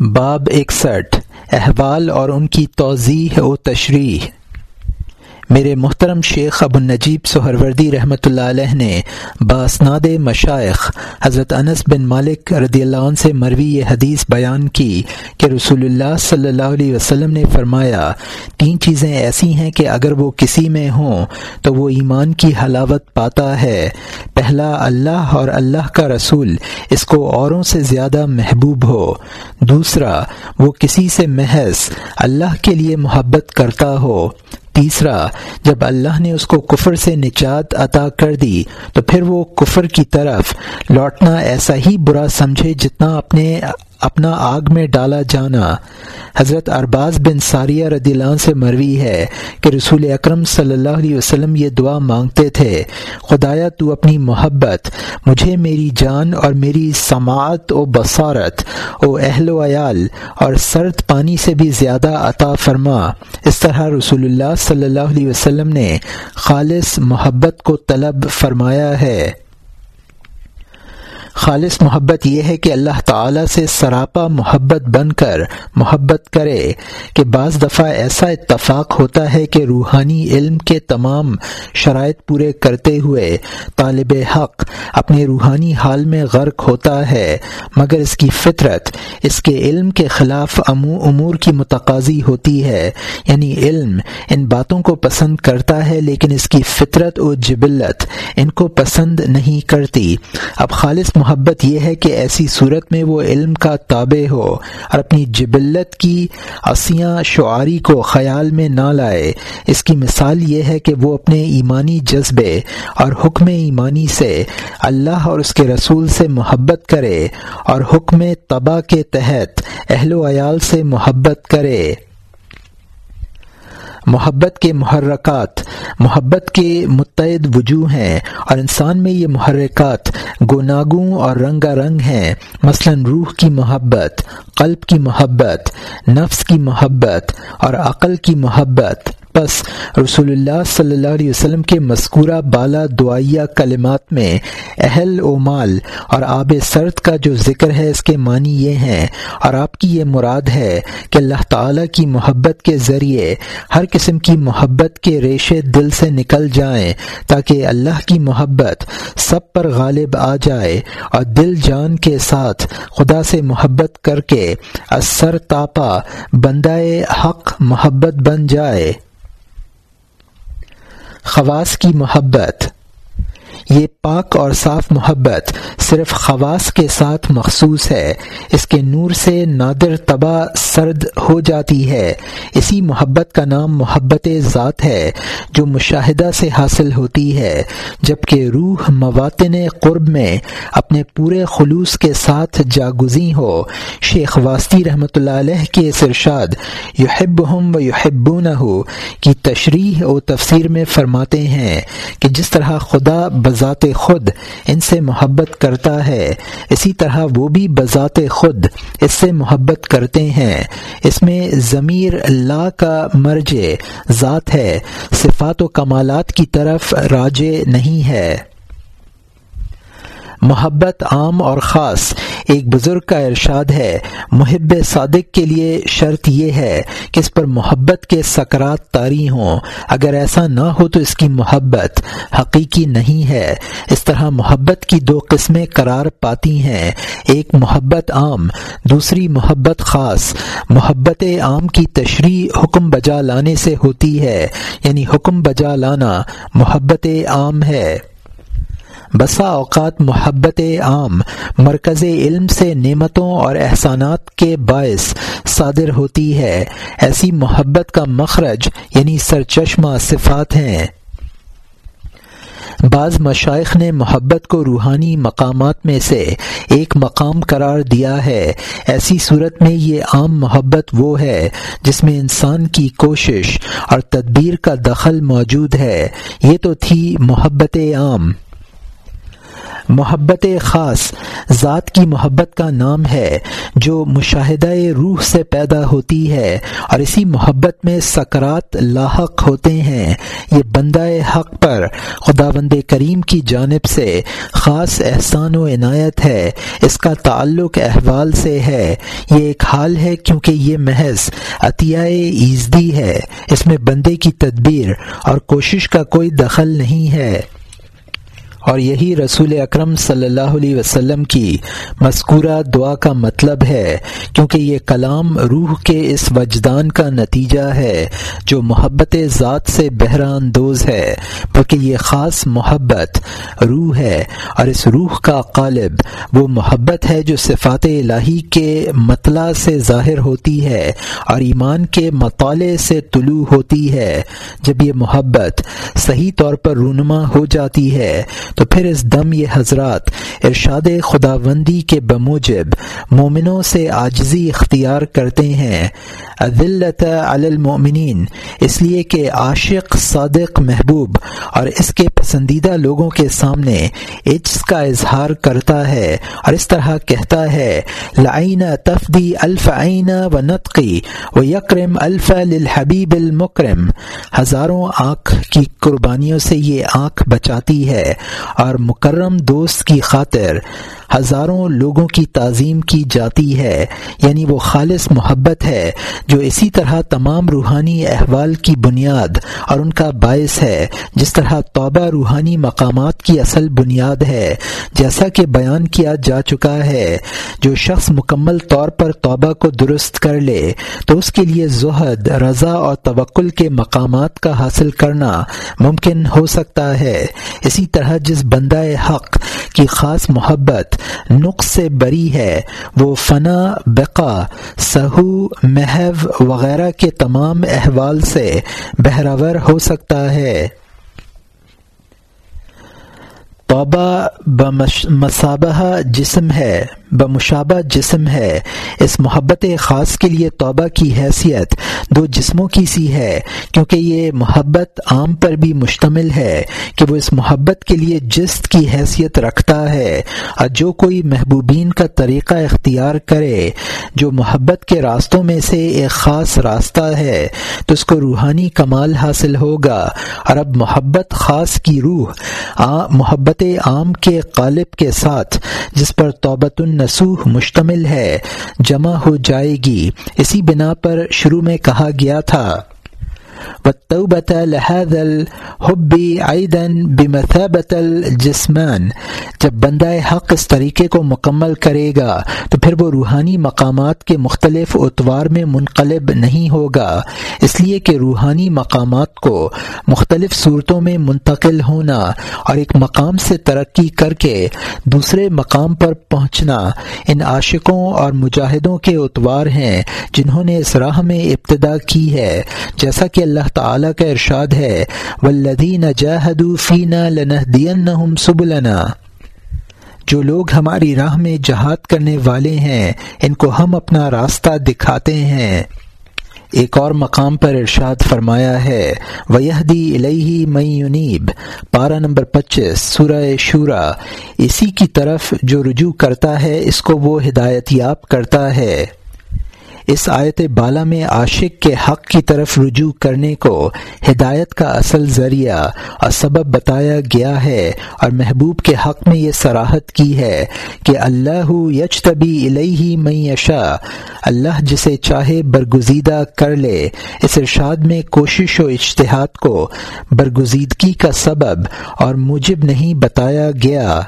باب اکسٹھ احوال اور ان کی توضیح و تشریح۔ میرے محترم شیخ ابو النجیب سہروردی رحمۃ اللہ علیہ نے باسناد مشائق حضرت انس بن مالک رضی اللہ عنہ سے مروی یہ حدیث بیان کی کہ رسول اللہ صلی اللہ علیہ وسلم نے فرمایا، تین چیزیں ایسی ہیں کہ اگر وہ کسی میں ہوں تو وہ ایمان کی حلاوت پاتا ہے۔ پہلا، اللہ اور اللہ کا رسول اس کو اوروں سے زیادہ محبوب ہو۔ دوسرا، وہ کسی سے محض اللہ کے لیے محبت کرتا ہو۔ تیسرا، جب اللہ نے اس کو کفر سے نجات عطا کر دی، تو پھر وہ کفر کی طرف لوٹنا ایسا ہی برا سمجھے جتنا اپنے اپنا آگ میں ڈالا جانا۔ حضرت ارباز بن ساریہ رضی اللہ عنہ سے مروی ہے کہ رسول اکرم صلی اللہ علیہ وسلم یہ دعا مانگتے تھے۔ خدایا تو اپنی محبت، مجھے میری جان اور میری سماعت و بصارت و اہل و عیال، اور سرد پانی سے بھی زیادہ عطا فرما۔ اس طرح رسول اللہ صلی اللہ علیہ وسلم نے خالص محبت کو طلب فرمایا ہے۔ خالص محبت یہ ہے کہ اللہ تعالی سے سراپا محبت بن کر محبت کرے کہ بعض دفعہ ایسا اتفاق ہوتا ہے کہ روحانی علم کے تمام شرائط پورے کرتے ہوئے طالب حق اپنے روحانی حال میں غرق ہوتا ہے، مگر اس کی فطرت، اس کے علم کے خلاف امور کی متقاضی ہوتی ہے۔ یعنی علم ان باتوں کو پسند کرتا ہے، لیکن اس کی فطرت و جبلت ان کو پسند نہیں کرتی۔ اب خالص محبت محبت یہ ہے کہ ایسی صورت میں وہ علم کا تابع ہو اور اپنی جبلت کی اسیاں شعاری کو خیال میں نہ لائے۔ اس کی مثال یہ ہے کہ وہ اپنے ایمانی جذبے اور حکم ایمانی سے اللہ اور اس کے رسول سے محبت کرے اور حکم تباہ کے تحت اہل و عیال سے محبت کرے۔ محبت کے محرکات، محبت کے متعد وجوہ ہیں اور انسان میں یہ محرکات گوناگوں اور رنگا رنگ ہیں۔ مثلا روح کی محبت، قلب کی محبت، نفس کی محبت اور عقل کی محبت۔ بس رسول اللہ صلی اللہ علیہ وسلم کے مذکورہ بالا دعائیہ کلمات میں اہل و مال اور آب سرد کا جو ذکر ہے، اس کے معنی یہ ہیں اور آپ کی یہ مراد ہے کہ اللہ تعالی کی محبت کے ذریعے ہر قسم کی محبت کے ریشے دل سے نکل جائیں تاکہ اللہ کی محبت سب پر غالب آ جائے اور دل جان کے ساتھ خدا سے محبت کر کے اثر تاپا بندائے حق محبت بن جائے۔ خواص کی محبت۔ یہ پاک اور صاف محبت صرف خواص کے ساتھ مخصوص ہے۔ اس کے نور سے نادر تباہ سرد ہو جاتی ہے۔ اسی محبت کا نام محبت ذات ہے جو مشاہدہ سے حاصل ہوتی ہے، جبکہ روح مواتن قرب میں اپنے پورے خلوص کے ساتھ جاگزی ہو۔ شیخ واسطی رحمۃ اللہ علیہ کے ارشاد یحب ہم و یحبون کی تشریح و تفسیر میں فرماتے ہیں کہ جس طرح خدا بذات خود ان سے محبت کرتا ہے۔ اسی طرح وہ بھی بذات خود اس سے محبت کرتے ہیں۔ اس میں ضمیر لا کا مرج ذات ہے۔ صفات و کمالات کی طرف راج نہیں ہے۔ محبت عام اور خاص، ایک بزرگ کا ارشاد ہے۔ محب صادق کے لیے شرط یہ ہے کہ اس پر محبت کے سکرات طاری ہوں۔ اگر ایسا نہ ہو تو اس کی محبت حقیقی نہیں ہے۔ اس طرح محبت کی دو قسمیں قرار پاتی ہیں۔ ایک محبت عام، دوسری محبت خاص۔ محبت عام کی تشریح حکم بجا لانے سے ہوتی ہے یعنی حکم بجا لانا محبت عام ہے۔ بسا اوقات محبت عام، مرکز علم سے نعمتوں اور احسانات کے باعث صادر ہوتی ہے۔ ایسی محبت کا مخرج یعنی سرچشمہ صفات ہیں۔ بعض مشائق نے محبت کو روحانی مقامات میں سے ایک مقام قرار دیا ہے۔ ایسی صورت میں یہ عام محبت وہ ہے جس میں انسان کی کوشش اور تدبیر کا دخل موجود ہے۔ یہ تو تھی محبت عام۔ محبت خاص، ذات کی محبت کا نام ہے، جو مشاہدہ روح سے پیدا ہوتی ہے، اور اسی محبت میں سکرات لاحق ہوتے ہیں۔ یہ بندہ حق پر خدا بند کریم کی جانب سے خاص احسان و عنایت ہے۔ اس کا تعلق احوال سے ہے۔ یہ ایک حال ہے کیونکہ یہ محض عطیہ ایزدی ہے۔ اس میں بندے کی تدبیر اور کوشش کا کوئی دخل نہیں ہے۔ اور یہی رسول اکرم صلی اللہ علیہ وسلم کی مذکورہ دعا کا مطلب ہے، کیونکہ یہ کلام روح کے اس وجدان کا نتیجہ ہے جو محبت ذات سے بحران دوز ہے، بلکہ یہ خاص محبت روح ہے اور اس روح کا قالب وہ محبت ہے جو صفات الہی کے مطلع سے ظاہر ہوتی ہے اور ایمان کے مطالعے سے طلوع ہوتی ہے۔ جب یہ محبت صحیح طور پر رونما ہو جاتی ہے تو پھر اس دم یہ حضرات، ارشاد خداوندی کے بموجب مومنوں سے آجزی اختیار کرتے ہیں۔ علی المؤمنین، اس لیے کہ عاشق، صادق، محبوب اور اس کے پسندیدہ لوگوں کے سامنے عجز کا اظہار کرتا ہے اور اس طرح کہتا ہے، لعین تفدی الف عین و نطقی و یکرم الف للحبیب المکرم۔ ہزاروں آنکھ کی قربانیوں سے یہ آنکھ بچاتی ہے۔ اور مکرم دوست کی خاطر ہزاروں لوگوں کی تعظیم کی جاتی ہے۔ یعنی وہ خالص محبت ہے جو اسی طرح تمام روحانی احوال کی بنیاد اور ان کا باعث ہے، جس طرح توبہ روحانی مقامات کی اصل بنیاد ہے۔ جیسا کہ بیان کیا جا چکا ہے، جو شخص مکمل طور پر توبہ کو درست کر لے، تو اس کے لیے زہد، رضا اور توکل کے مقامات کا حاصل کرنا ممکن ہو سکتا ہے۔ اسی طرح جس بندہ حق کی خاص محبت نقص سے بری ہے۔ وہ فنا، بقا، سہو محو وغیرہ کے تمام احوال سے بہراور ہو سکتا ہے۔ توبہ بمصابہ جسم ہے، بمشابہ جسم ہے۔ اس محبت خاص کے لیے توبہ کی حیثیت دو جسموں کی سی ہے، کیونکہ یہ محبت عام پر بھی مشتمل ہے کہ وہ اس محبت کے لیے جست کی حیثیت رکھتا ہے۔ اور جو کوئی محبوبین کا طریقہ اختیار کرے، جو محبت کے راستوں میں سے ایک خاص راستہ ہے، تو اس کو روحانی کمال حاصل ہوگا۔ اور اب محبت خاص کی روح محبت عام کے قالب کے ساتھ، جس پر توبت النسوح مشتمل ہے، جمع ہو جائے گی۔ اسی بنا پر شروع میں کہا گیا تھا۔ لهذا الحب عيدا بمثابة الجسمان جب بندہ حق اس طریقے کو مکمل کرے گا، تو پھر وہ روحانی مقامات کے مختلف اتوار میں منقلب نہیں ہوگا۔ اس لیے کہ روحانی مقامات کو مختلف صورتوں میں منتقل ہونا اور ایک مقام سے ترقی کر کے دوسرے مقام پر پہنچنا ان عاشقوں اور مجاہدوں کے اتوار ہیں جنہوں نے اس راہ میں ابتدا کی ہے۔ جیسا کہ اللہ تعالی کا ارشاد ہے والذین جاہدوا فینا لنہدینہم سبلنا۔ جو لوگ ہماری راہ میں جہاد کرنے والے ہیں، ان کو ہم اپنا راستہ دکھاتے ہیں۔ ایک اور مقام پر ارشاد فرمایا ہے ویہدی الہی میونیب پارہ نمبر پچیس، سورہ شورا۔ اسی کی طرف جو رجوع کرتا ہے، اس کو وہ ہدایت یاب کرتا ہے۔ اس آیت بالا میں عاشق کے حق کی طرف رجوع کرنے کو ہدایت کا اصل ذریعہ اور سبب بتایا گیا ہے اور محبوب کے حق میں یہ سراحت کی ہے کہ اللہ یچ طبی الہی میشا اللہ جسے چاہے برگزیدہ کر لے۔ اس ارشاد میں کوشش و اشتہاد کو برگزیدگی کا سبب اور موجب نہیں بتایا گیا۔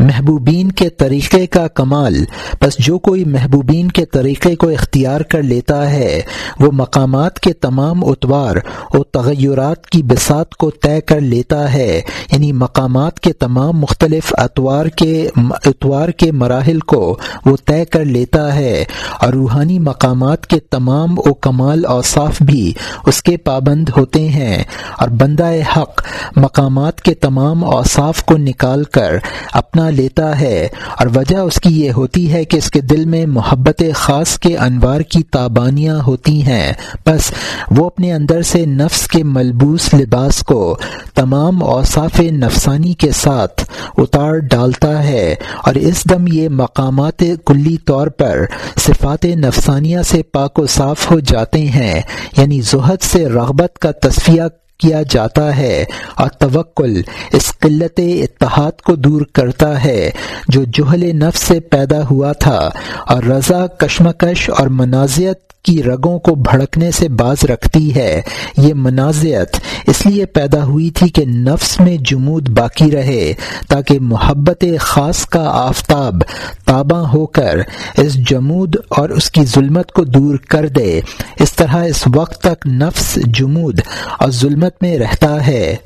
محبوبین کے طریقے کا کمال۔ بس جو کوئی محبوبین کے طریقے کو اختیار کر لیتا ہے، وہ مقامات کے تمام اتوار و تغیرات کی بسات کو طے کر لیتا ہے۔ یعنی مقامات کے تمام مختلف اتوار کے اتوار کے مراحل کو وہ طے کر لیتا ہے۔ اور روحانی مقامات کے تمام و کمال اوصاف بھی اس کے پابند ہوتے ہیں۔ اور بندہ حق مقامات کے تمام اوصاف کو نکال کر اپنا لیتا ہے اور وجہ اس کی یہ ہوتی ہے کہ اس کے دل میں محبت خاص کے انوار کی تابانیاں ہوتی ہیں۔ بس وہ اپنے اندر سے نفس کے ملبوس لباس کو تمام اوصاف نفسانی کے ساتھ اتار ڈالتا ہے اور اس دم یہ مقامات کلی طور پر صفات نفسانیہ سے پاک و صاف ہو جاتے ہیں یعنی زہد سے رغبت کا تصفیہ کیا جاتا ہے اور توکل اس قلت اتحاد کو دور کرتا ہے جو جہل نفس سے پیدا ہوا تھا اور رضا کشمکش اور منازعت کی رگوں کو بھڑکنے سے باز رکھتی ہے۔ یہ منازعت اس لیے پیدا ہوئی تھی کہ نفس میں جمود باقی رہے تاکہ محبت خاص کا آفتاب تاباں ہو کر اس جمود اور اس کی ظلمت کو دور کر دے۔ اس طرح اس وقت تک نفس جمود اور ظلمت میں رہتا ہے۔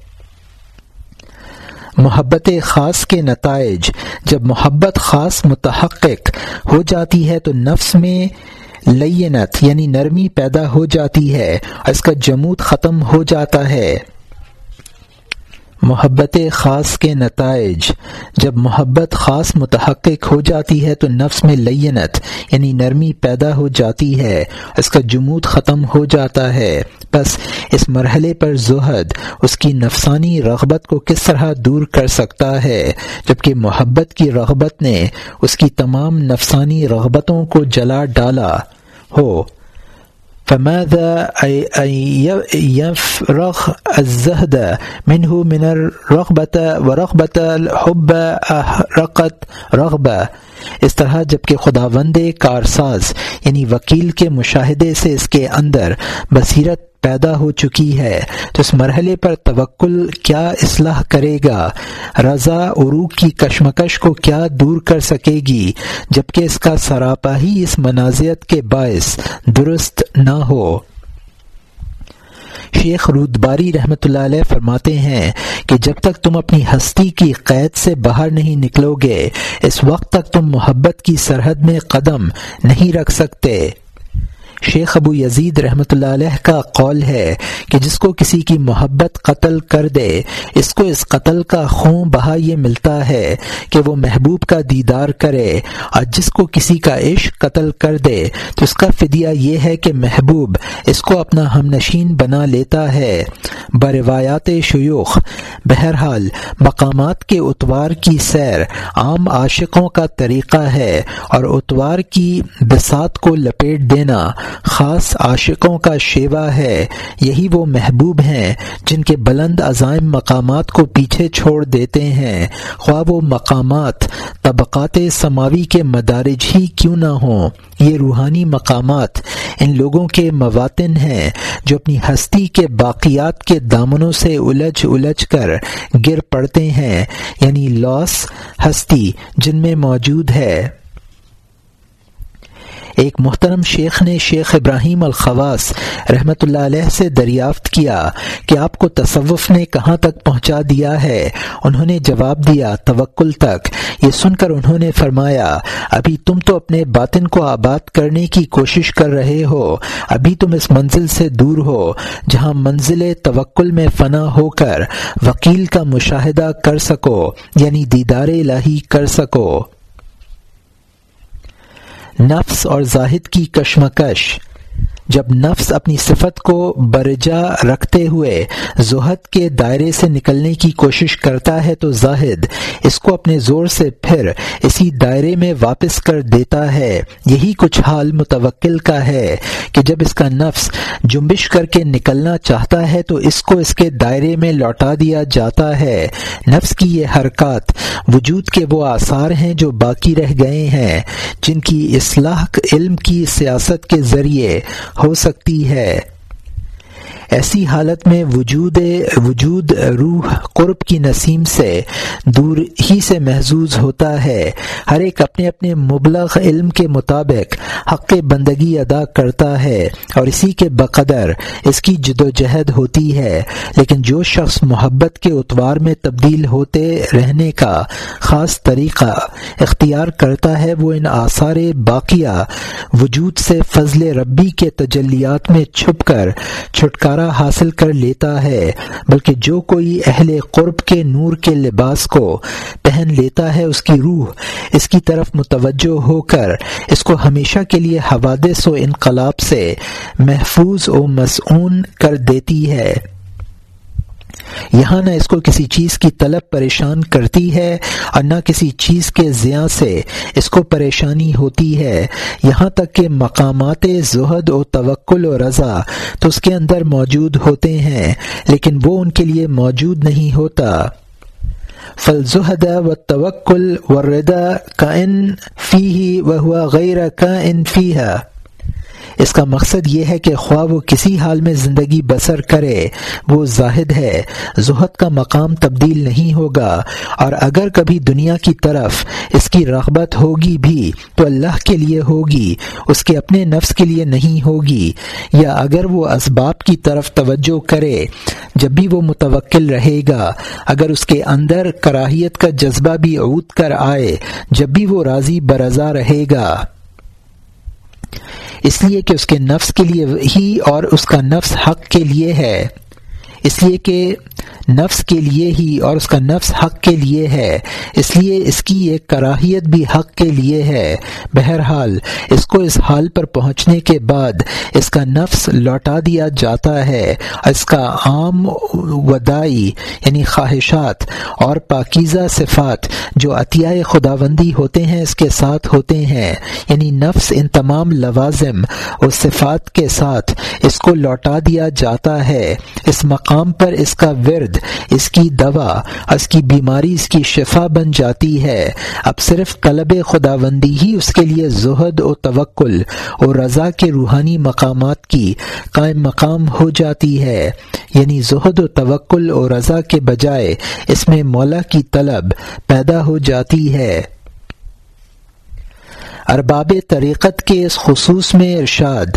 محبت خاص کے نتائج، جب محبت خاص متحقق ہو جاتی ہے تو نفس میں لینت یعنی نرمی پیدا ہو جاتی ہے اور اس کا جمود ختم ہو جاتا ہے۔ محبت خاص کے نتائج۔ جب محبت خاص متحقق ہو جاتی ہے تو نفس میں لینت یعنی نرمی پیدا ہو جاتی ہے اس کا جمود ختم ہو جاتا ہے۔ بس اس مرحلے پر زہد، اس کی نفسانی رغبت کو کس طرح دور کر سکتا ہے؟ جبکہ محبت کی رغبت نے اس کی تمام نفسانی رغبتوں کو جلا ڈالا۔ ہو فماذا يفرغ الزهد منه من الرغبة ورغبة الحب أحرقت رغبة؟ اس طرح جبکہ خداوند کارساز یعنی وکیل کے مشاہدے سے اس کے اندر بصیرت پیدا ہو چکی ہے۔ تو اس مرحلے پر توکل کیا اصلاح کرے گا؟ رضا عروق کی کشمکش کو کیا دور کر سکے گی؟ جبکہ اس کا سراپا ہی اس منازعت کے باعث درست نہ ہو۔ شیخ رودباری رحمۃ اللہ علیہ فرماتے ہیں کہ جب تک تم اپنی ہستی کی قید سے باہر نہیں نکلو گے، اس وقت تک تم محبت کی سرحد میں قدم نہیں رکھ سکتے۔ شیخ ابو یزید رحمۃ اللہ علیہ کا قول ہے کہ جس کو کسی کی محبت قتل کر دے، اس کو اس قتل کا خون بہا یہ ملتا ہے کہ وہ محبوب کا دیدار کرے اور جس کو کسی کا عشق قتل کر دے، تو اس کا فدیہ یہ ہے کہ محبوب اس کو اپنا ہم نشین بنا لیتا ہے۔ بروایات شیوخ، بہرحال مقامات کے اتوار کی سیر عام عاشقوں کا طریقہ ہے اور اتوار کی بسات کو لپیٹ دینا خاص عاشقوں کا شیوا ہے، یہی وہ محبوب ہیں جن کے بلند عزائم مقامات کو پیچھے چھوڑ دیتے ہیں۔ خواہ وہ مقامات طبقات سماوی کے مدارج ہی کیوں نہ ہوں، یہ روحانی مقامات ان لوگوں کے مواطن ہیں جو اپنی ہستی کے باقیات کے دامنوں سے الجھ الجھ کر گر پڑتے ہیں یعنی لاس ہستی جن میں موجود ہے۔ ایک محترم شیخ نے شیخ ابراہیم الخواس رحمۃ اللہ علیہ سے دریافت کیا کہ آپ کو تصوف نے کہاں تک پہنچا دیا ہے۔ انہوں نے جواب دیا، توکل تک۔ یہ سن کر انہوں نے فرمایا، ابھی تم تو اپنے باطن کو آباد کرنے کی کوشش کر رہے ہو۔ ابھی تم اس منزل سے دور ہو، جہاں منزل توکل میں فنا ہو کر وکیل کا مشاہدہ کر سکو یعنی دیدار الہی کر سکو۔ نفس اور زاہد کی کشمکش۔ جب نفس اپنی صفت کو برجا رکھتے ہوئے زہد کے دائرے سے نکلنے کی کوشش کرتا ہے تو زاہد اس کو اپنے زور سے پھر اسی دائرے میں واپس کر دیتا ہے۔ یہی کچھ حال متوکل کا ہے کہ جب اس کا نفس جنبش کر کے نکلنا چاہتا ہے تو اس کو اس کے دائرے میں لوٹا دیا جاتا ہے۔ نفس کی یہ حرکات وجود کے وہ آثار ہیں جو باقی رہ گئے ہیں، جن کی اصلاح علم کی سیاست کے ذریعے ہو سکتی ہے۔ ایسی حالت میں وجود وجود روح قرب کی نسیم سے دور ہی سے محظوظ ہوتا ہے۔ ہر ایک اپنے اپنے مبلغ علم کے مطابق حق بندگی ادا کرتا ہے اور اسی کے بقدر اس کی جد و جہد ہوتی ہے۔ لیکن جو شخص محبت کے اتوار میں تبدیل ہوتے رہنے کا خاص طریقہ اختیار کرتا ہے، وہ ان آثار باقیہ وجود سے فضل ربی کے تجلیات میں چھپ کر چھٹکا چھٹکارا حاصل کر لیتا ہے، بلکہ جو کوئی اہل قرب کے نور کے لباس کو پہن لیتا ہے، اس کی روح اس کی طرف متوجہ ہو کر اس کو ہمیشہ کے لیے حوادث و انقلاب سے محفوظ و مسعون کر دیتی ہے۔ یہاں نہ اس کو کسی چیز کی طلب پریشان کرتی ہے اور نہ کسی چیز کے زیاں سے اس کو پریشانی ہوتی ہے۔ یہاں تک کہ مقامات زہد و توکل و رضا تو اس کے اندر موجود ہوتے ہیں، لیکن وہ ان کے لیے موجود نہیں ہوتا۔ فلزہد و توکل و ردا کا ان فی و غیر کا ان فی اس کا مقصد یہ ہے کہ خواہ وہ کسی حال میں زندگی بسر کرے، وہ زاہد ہے۔ زہد کا مقام تبدیل نہیں ہوگا۔ اور اگر کبھی دنیا کی طرف اس کی رغبت ہوگی بھی، تو اللہ کے لیے ہوگی۔ اس کے اپنے نفس کے لیے نہیں ہوگی۔ یا اگر وہ اسباب کی طرف توجہ کرے، جب بھی وہ متوکل رہے گا۔ اگر اس کے اندر کراہیت کا جذبہ بھی عود کر آئے، جب بھی وہ راضی برضا رہے گا۔ اس لیے کہ اس کے نفس کے لیے ہی اور اس کا نفس حق کے لیے ہے۔ اس لیے کہ نفس کے لیے ہی اور اس کا نفس حق کے لیے ہے۔ اس لیے اس کی ایک کراہیت بھی حق کے لیے ہے۔ بہرحال، اس کو اس حال پر پہنچنے کے بعد اس کا نفس لوٹا دیا جاتا ہے۔ اس کا عام ودائی یعنی خواہشات اور پاکیزہ صفات جو عطیہ خداوندی ہوتے ہیں، اس کے ساتھ ہوتے ہیں۔ یعنی نفس ان تمام لوازم اور صفات کے ساتھ اس کو لوٹا دیا جاتا ہے۔ اس مقام پر اس کا ورد، اس کی دوا، اس کی بیماری، اس کی شفا بن جاتی ہے۔ اب صرف قلب خداوندی ہی اس کے لیے زہد و توکل اور رضا کے روحانی مقامات کی قائم مقام ہو جاتی ہے۔ یعنی زہد و توکل اور رضا کے بجائے اس میں مولا کی طلب پیدا ہو جاتی ہے۔ ارباب طریقت کے اس خصوص میں ارشاد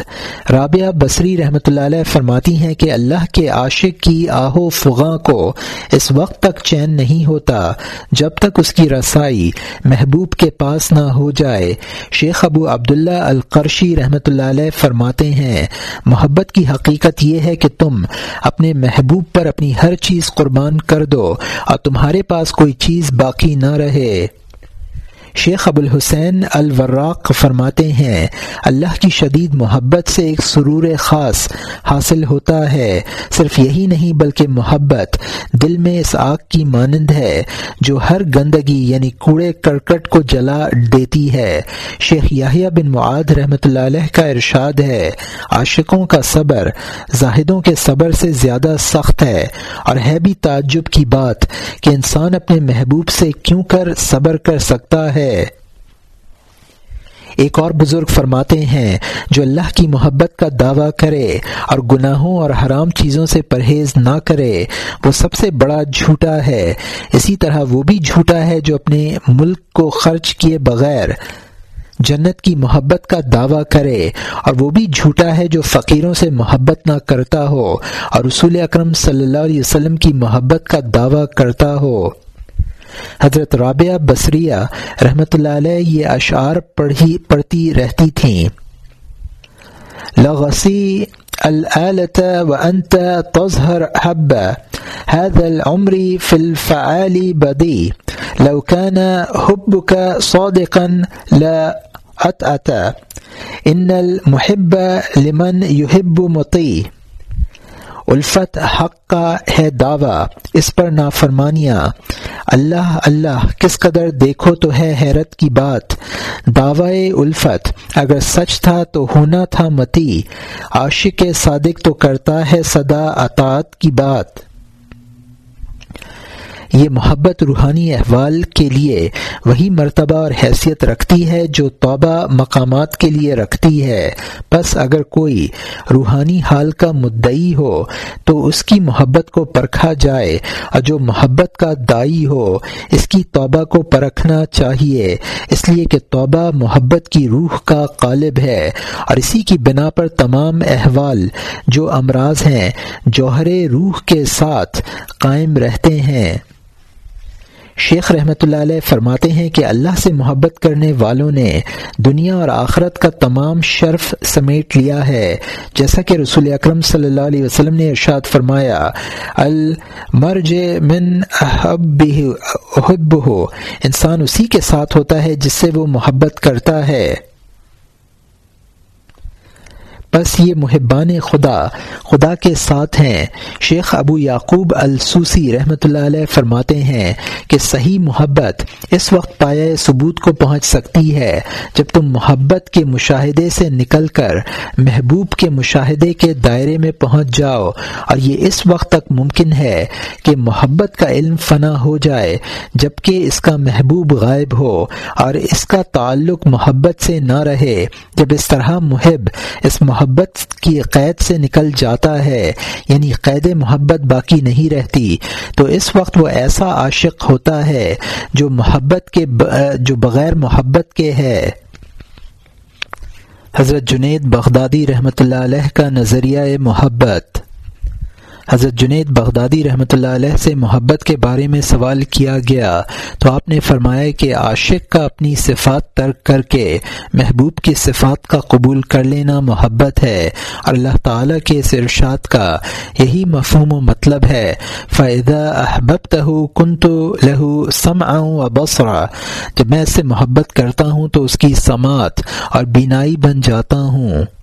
رابعہ بصری رحمۃ اللہ علیہ فرماتی ہیں کہ اللہ کے عاشق کی آہو فغاں کو اس وقت تک چین نہیں ہوتا جب تک اس کی رسائی محبوب کے پاس نہ ہو جائے۔ شیخ ابو عبداللہ القرشی رحمۃ اللہ علیہ فرماتے ہیں، محبت کی حقیقت یہ ہے کہ تم اپنے محبوب پر اپنی ہر چیز قربان کر دو اور تمہارے پاس کوئی چیز باقی نہ رہے۔ شیخ ابو الحسین الوراق فرماتے ہیں، اللہ کی شدید محبت سے ایک سرور خاص حاصل ہوتا ہے۔ صرف یہی نہیں بلکہ محبت دل میں اس آگ کی مانند ہے، جو ہر گندگی یعنی کوڑے کرکٹ کو جلا دیتی ہے۔ شیخ یاہیا بن معاد رحمۃ اللہ علیہ کا ارشاد ہے، عاشقوں کا صبر زاہدوں کے صبر سے زیادہ سخت ہے۔ اور ہے بھی تعجب کی بات کہ انسان اپنے محبوب سے کیوں کر صبر کر سکتا ہے۔ ایک اور بزرگ فرماتے ہیں، جو اللہ کی محبت کا دعویٰ کرے اور گناہوں اور حرام چیزوں سے پرہیز نہ کرے، وہ سب سے بڑا جھوٹا ہے۔ اسی طرح وہ بھی جھوٹا ہے جو اپنے ملک کو خرچ کیے بغیر جنت کی محبت کا دعویٰ کرے، اور وہ بھی جھوٹا ہے جو فقیروں سے محبت نہ کرتا ہو اور رسول اکرم صلی اللہ علیہ وسلم کی محبت کا دعویٰ کرتا ہو۔ حضرت رابعہ بصریہ رحمۃ اللہ علیہ یہ اشعار پڑھی پڑھتی رہتی تھیں۔ لغسی الآلة وأنت تظهر حبا هذا العمر في الفعال بدي لو كان حبك صادقا لا أتأت إن المحب لمن يحب مطيع الفت حق کا ہے دعویٰ، اس پر نافرمانیاں۔ اللہ اللہ، کس قدر دیکھو تو ہے حیرت کی بات۔ دعوی الفت، اگر سچ تھا تو ہونا تھا متی۔ عاشق صادق تو کرتا ہے صدا اطاعت کی بات۔ یہ محبت روحانی احوال کے لیے وہی مرتبہ اور حیثیت رکھتی ہے جو توبہ مقامات کے لیے رکھتی ہے۔ بس اگر کوئی روحانی حال کا مدعی ہو تو اس کی محبت کو پرکھا جائے اور جو محبت کا دائی ہو اس کی توبہ کو پرکھنا چاہیے۔ اس لیے کہ توبہ محبت کی روح کا قالب ہے اور اسی کی بنا پر تمام احوال جو امراض ہیں جوہر روح کے ساتھ قائم رہتے ہیں۔ شیخ رحمۃ اللہ علیہ فرماتے ہیں کہ اللہ سے محبت کرنے والوں نے دنیا اور آخرت کا تمام شرف سمیٹ لیا ہے۔ جیسا کہ رسول اکرم صلی اللہ علیہ وسلم نے ارشاد فرمایا، المرج من احب ہو انسان اسی کے ساتھ ہوتا ہے جس سے وہ محبت کرتا ہے۔ بس یہ محبان خدا خدا کے ساتھ ہیں۔ شیخ ابو یعقوب السوسی رحمۃ اللہ علیہ فرماتے ہیں کہ صحیح محبت اس وقت پایا ثبوت کو پہنچ سکتی ہے جب تم محبت کے مشاہدے سے نکل کر محبوب کے مشاہدے کے دائرے میں پہنچ جاؤ۔ اور یہ اس وقت تک ممکن ہے کہ محبت کا علم فنا ہو جائے جبکہ اس کا محبوب غائب ہو اور اس کا تعلق محبت سے نہ رہے۔ جب اس طرح محب، اس محبت محبت کی قید سے نکل جاتا ہے یعنی قید محبت باقی نہیں رہتی۔ تو اس وقت وہ ایسا عاشق ہوتا ہے جو محبت کے جو بغیر محبت کے ہے۔ حضرت جنید بغدادی رحمۃ اللہ علیہ کا نظریہ محبت۔ حضرت جنید بغدادی رحمۃ اللہ علیہ سے محبت کے بارے میں سوال کیا گیا تو آپ نے فرمایا کہ عاشق کا اپنی صفات ترک کر کے محبوب کی صفات کا قبول کر لینا محبت ہے اور اللہ تعالیٰ کے اس ارشاد کا یہی مفہوم و مطلب ہے۔ فائدہ احبت کن تو لہو سم آؤں و بسرا جب میں اس سے محبت کرتا ہوں تو اس کی سماعت اور بینائی بن جاتا ہوں۔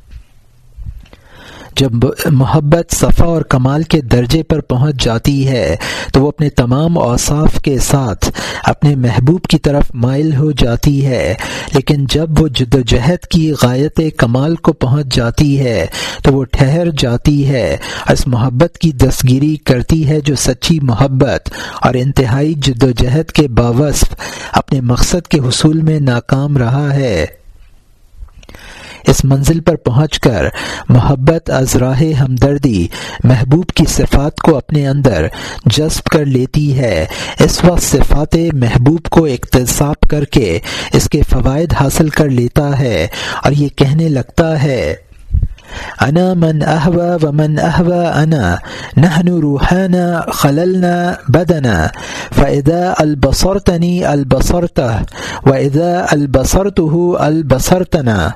جب محبت، صفا اور کمال کے درجے پر پہنچ جاتی ہے، تو وہ اپنے تمام اوصاف کے ساتھ اپنے محبوب کی طرف مائل ہو جاتی ہے۔ لیکن جب وہ جد و جہد کی غایت کمال کو پہنچ جاتی ہے، تو وہ ٹھہر جاتی ہے۔ اس محبت کی دستگیری کرتی ہے جو سچی محبت اور انتہائی جد و جہد کے باوصف اپنے مقصد کے حصول میں ناکام رہا ہے۔ اس منزل پر پہنچ کر محبت از راہ ہمدردی، محبوب کی صفات کو اپنے اندر جذب کر لیتی ہے۔ اس وقت صفات محبوب کو اقتصاب کر کے اس کے فوائد حاصل کر لیتا ہے اور یہ کہنے لگتا ہے، انا من احوا و من احوا انا، نحن روحانا خللنا بدنا فاذا البصرتني البصرته واذا البصرته البصرتنا۔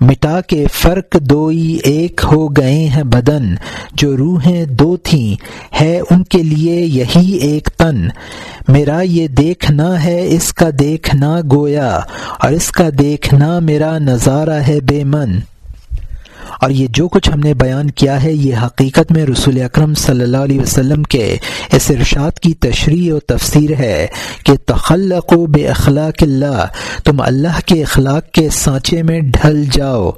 مٹا کے فرق دوئی ایک ہو گئے ہیں بدن، جو روحیں دو تھیں، ہے ان کے لیے یہی ایک تن۔ میرا یہ دیکھنا ہے، اس کا دیکھنا گویا، اور اس کا دیکھنا میرا نظارہ ہے بے من۔ اور یہ جو کچھ ہم نے بیان کیا ہے، یہ حقیقت میں رسول اکرم صلی اللہ علیہ وسلم کے اس ارشاد کی تشریح و تفسیر ہے کہ تخلق و بے اخلاق اللہ، تم اللہ کے اخلاق کے سانچے میں ڈھل جاؤ۔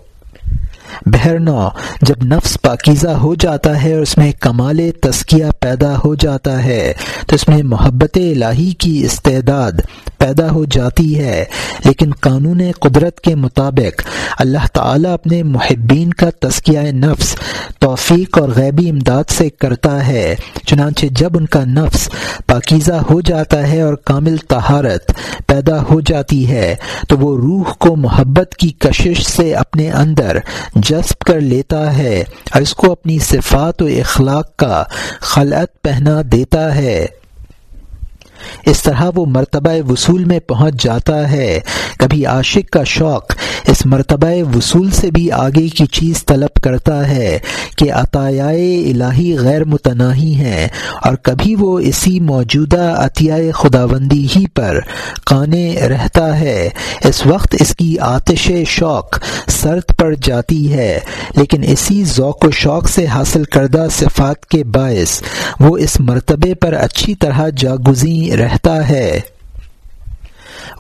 بہرنو جب نفس پاکیزہ ہو جاتا ہے اور اس میں کمال تسکیہ پیدا ہو جاتا ہے، تو اس میں محبت الہی کی استعداد پیدا ہو جاتی ہے۔ لیکن قانون قدرت کے مطابق اللہ تعالیٰ اپنے محبین کا تسکیہ نفس، توفیق اور غیبی امداد سے کرتا ہے۔ چنانچہ جب ان کا نفس پاکیزہ ہو جاتا ہے اور کامل طہارت پیدا ہو جاتی ہے، تو وہ روح کو محبت کی کشش سے اپنے اندر جذب کر لیتا ہے اور اس کو اپنی صفات و اخلاق کا خلعت پہنا دیتا ہے۔ اس طرح وہ مرتبہ وصول میں پہنچ جاتا ہے۔ کبھی عاشق کا شوق اس مرتبہ وصول سے بھی آگے کی چیز طلب کرتا ہے کہ عطایائے الہی غیر متناہی ہیں اور کبھی وہ اسی موجودہ عطیہ خداوندی ہی پر قانے رہتا ہے۔ اس وقت اس کی آتش شوق سرد پڑ جاتی ہے، لیکن اسی ذوق و شوق سے حاصل کردہ صفات کے باعث وہ اس مرتبے پر اچھی طرح جاگزیں رہتا ہے۔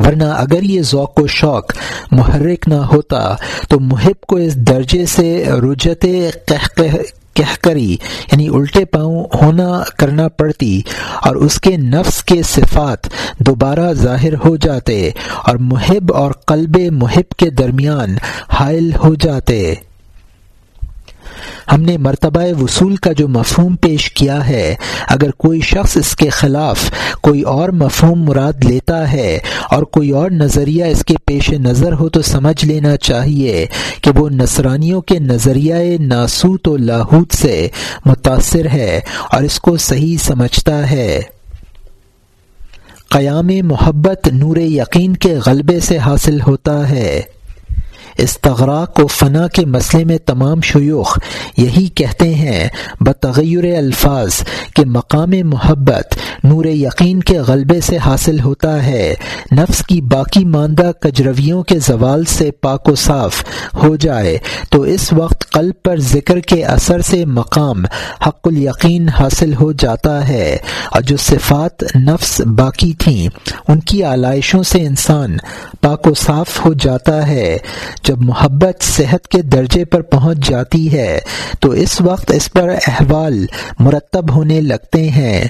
ورنہ اگر یہ ذوق و شوق محرک نہ ہوتا، تو محب کو اس درجے سے رجت کہہ کری یعنی الٹے پاؤں ہونا کرنا پڑتی اور اس کے نفس کے صفات دوبارہ ظاہر ہو جاتے اور محب اور قلب محب کے درمیان حائل ہو جاتے۔ ہم نے مرتبہ وصول کا جو مفہوم پیش کیا ہے، اگر کوئی شخص اس کے خلاف کوئی اور مفہوم مراد لیتا ہے اور کوئی اور نظریہ اس کے پیش نظر ہو تو سمجھ لینا چاہیے کہ وہ نصرانیوں کے نظریہ ناسوت و لاہوت سے متاثر ہے اور اس کو صحیح سمجھتا ہے۔ قیام محبت نور یقین کے غلبے سے حاصل ہوتا ہے۔ استغراق و فنا کے مسئلے میں تمام شیوخ یہی کہتے ہیں، بتغیر الفاظ کہ مقام محبت نور یقین کے غلبے سے حاصل ہوتا ہے۔ نفس کی باقی ماندہ کجرویوں کے زوال سے پاک و صاف ہو جائے۔ تو اس وقت قلب پر ذکر کے اثر سے مقام حق الیقین حاصل ہو جاتا ہے۔ اور جو صفات نفس باقی تھیں، ان کی آلائشوں سے انسان پاک و صاف ہو جاتا ہے۔ جب محبت صحت کے درجے پر پہنچ جاتی ہے، تو اس وقت اس پر احوال مرتب ہونے لگتے ہیں۔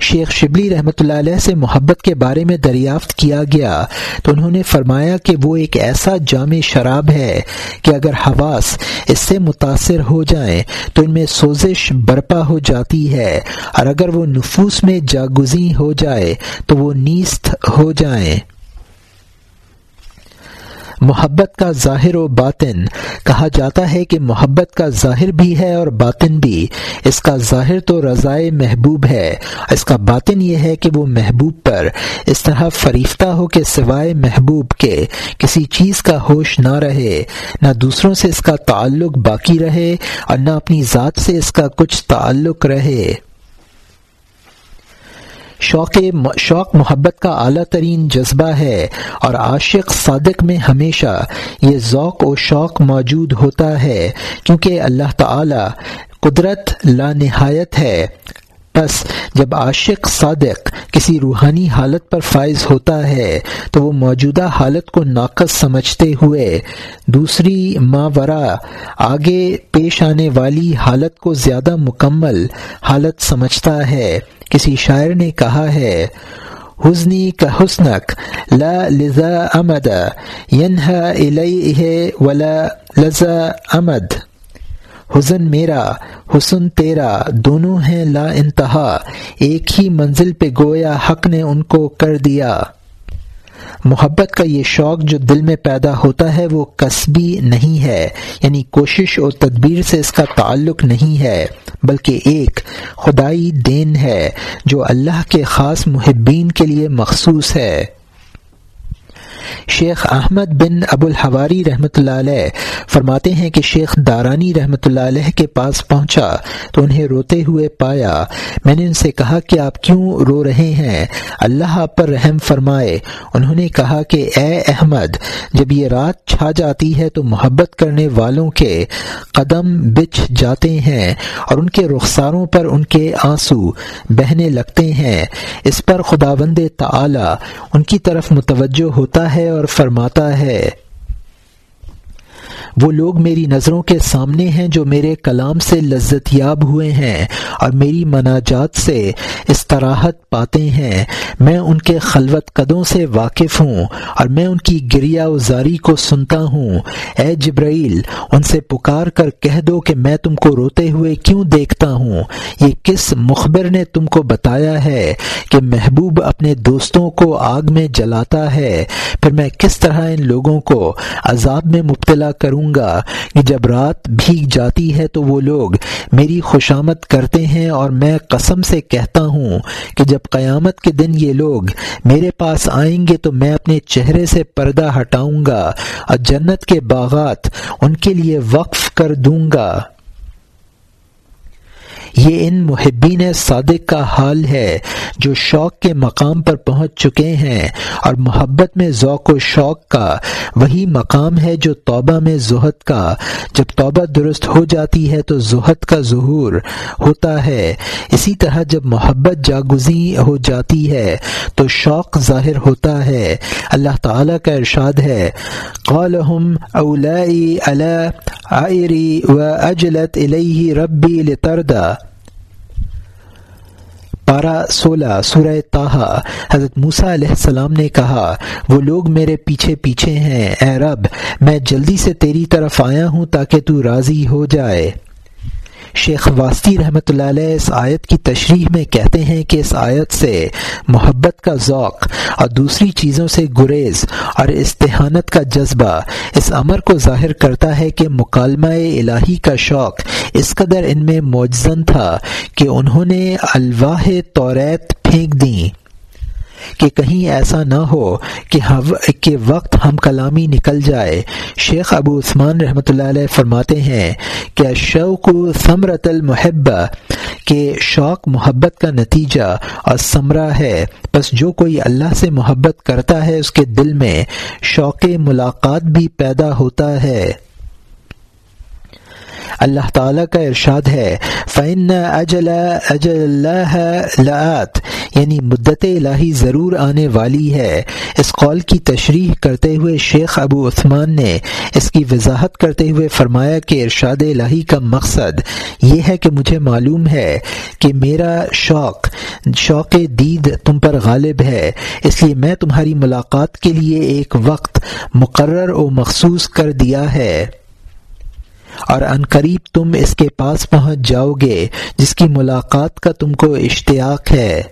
شیخ شبلی رحمۃ اللہ علیہ سے محبت کے بارے میں دریافت کیا گیا، تو انہوں نے فرمایا کہ وہ ایک ایسا جامع شراب ہے کہ اگر حواس اس سے متاثر ہو جائیں، تو ان میں سوزش برپا ہو جاتی ہے۔ اور اگر وہ نفوس میں جاگزی ہو جائے، تو وہ نیست ہو جائیں۔ محبت کا ظاہر و باطن کہا جاتا ہے کہ محبت کا ظاہر بھی ہے اور باطن بھی۔ اس کا ظاہر تو رضائے محبوب ہے۔ اس کا باطن یہ ہے کہ وہ محبوب پر اس طرح فریفتہ ہو کہ سوائے محبوب کے کسی چیز کا ہوش نہ رہے۔ نہ دوسروں سے اس کا تعلق باقی رہے اور نہ اپنی ذات سے اس کا کچھ تعلق رہے۔ شوق شوق محبت کا اعلیٰ ترین جذبہ ہے اور عاشق صادق میں ہمیشہ یہ ذوق و شوق موجود ہوتا ہے کیونکہ اللہ تعالی قدرت لا نہایت ہے۔ بس جب عاشق صادق کسی روحانی حالت پر فائز ہوتا ہے تو وہ موجودہ حالت کو ناقص سمجھتے ہوئے دوسری ماورا آگے پیش آنے والی حالت کو زیادہ مکمل حالت سمجھتا ہے۔ کسی شاعر نے کہا ہے حسنی کا حسنک، لا لذا امد ینہا الیہ ولا لذا امد۔ حسن میرا، حسن تیرا، دونوں ہیں لا انتہا، ایک ہی منزل پہ گویا حق نے ان کو کر دیا۔ محبت کا یہ شوق جو دل میں پیدا ہوتا ہے وہ قصبی نہیں ہے یعنی کوشش اور تدبیر سے اس کا تعلق نہیں ہے، بلکہ ایک خدائی دین ہے جو اللہ کے خاص محبین کے لیے مخصوص ہے۔ شیخ احمد بن ابو الحواری رحمۃ اللہ علیہ فرماتے ہیں کہ شیخ دارانی رحمۃ اللہ علیہ کے پاس پہنچا تو انہیں روتے ہوئے پایا۔ میں نے ان سے کہا کہ آپ کیوں رو رہے ہیں؟ اللہ آپ پر رحم فرمائے۔ انہوں نے کہا کہ اے احمد، جب یہ رات چھا جاتی ہے تو محبت کرنے والوں کے قدم بچ جاتے ہیں اور ان کے رخساروں پر ان کے آنسو بہنے لگتے ہیں۔ اس پر خدا بند ان کی طرف متوجہ ہوتا ہے اور فرماتا ہے وہ لوگ میری نظروں کے سامنے ہیں جو میرے کلام سے لذت یاب ہوئے ہیں اور میری مناجات سے استراحت پاتے ہیں۔ میں ان کے خلوت قدوں سے واقف ہوں اور میں ان کی گریا ازاری کو سنتا ہوں۔ اے جبرائیل، ان سے پکار کر کہہ دو کہ میں تم کو روتے ہوئے کیوں دیکھتا ہوں؟ یہ کس مخبر نے تم کو بتایا ہے کہ محبوب اپنے دوستوں کو آگ میں جلاتا ہے؟ پھر میں کس طرح ان لوگوں کو عذاب میں مبتلا کروں گا کہ جب رات بھیگ جاتی ہے تو وہ لوگ میری خوشامد کرتے ہیں اور میں قسم سے کہتا ہوں کہ جب قیامت کے دن یہ لوگ میرے پاس آئیں گے تو میں اپنے چہرے سے پردہ ہٹاؤں گا اور جنت کے باغات ان کے لیے وقف کر دوں گا۔ یہ ان محبین صادق کا حال ہے جو شوق کے مقام پر پہنچ چکے ہیں اور محبت میں ذوق و شوق کا وہی مقام ہے جو توبہ میں زہد کا۔ جب توبہ درست ہو جاتی ہے تو زہد کا ظہور ہوتا ہے۔ اسی طرح جب محبت جاگزی ہو جاتی ہے تو شوق ظاہر ہوتا ہے۔ اللہ تعالی کا ارشاد ہے قالهم اولائی علی و اجلت الیہ ربی لتردا۔ پارہ سولہ سورہ تاہا حضرت موسا علیہ السلام نے کہا، وہ لوگ میرے پیچھے پیچھے ہیں، اے رب، میں جلدی سے تیری طرف آیا ہوں تاکہ تو راضی ہو جائے۔ شیخ واسطی رحمۃ اللہ علیہ اس آیت کی تشریح میں کہتے ہیں کہ اس آیت سے محبت کا ذوق اور دوسری چیزوں سے گریز اور استحانت کا جذبہ اس امر کو ظاہر کرتا ہے کہ مکالمہ الہی کا شوق اس قدر ان میں موجزن تھا کہ انہوں نے الواح توریت پھینک دیں۔ کہ کہیں ایسا نہ ہو کہ کہ وقت ہم کلامی نکل جائے۔ شیخ ابو عثمان رحمۃ اللہ علیہ فرماتے ہیں کہ شوق ثمرت المحبہ، کہ شوق محبت کا نتیجہ اور ثمرہ ہے۔ بس جو کوئی اللہ سے محبت کرتا ہے اس کے دل میں شوق ملاقات بھی پیدا ہوتا ہے۔ اللہ تعالیٰ کا ارشاد ہے فن اجل اجل اللہ یعنی مدت الہی ضرور آنے والی ہے۔ اس قول کی تشریح کرتے ہوئے شیخ ابو عثمان نے اس کی وضاحت کرتے ہوئے فرمایا کہ ارشاد الہی کا مقصد یہ ہے کہ مجھے معلوم ہے کہ میرا شوق شوق دید تم پر غالب ہے۔ اس لیے میں تمہاری ملاقات کے لیے ایک وقت مقرر و مخصوص کر دیا ہے۔ اور قریب تم اس کے پاس پہنچ جاؤ گے، جس کی ملاقات کا تم کو اشتیاق ہے۔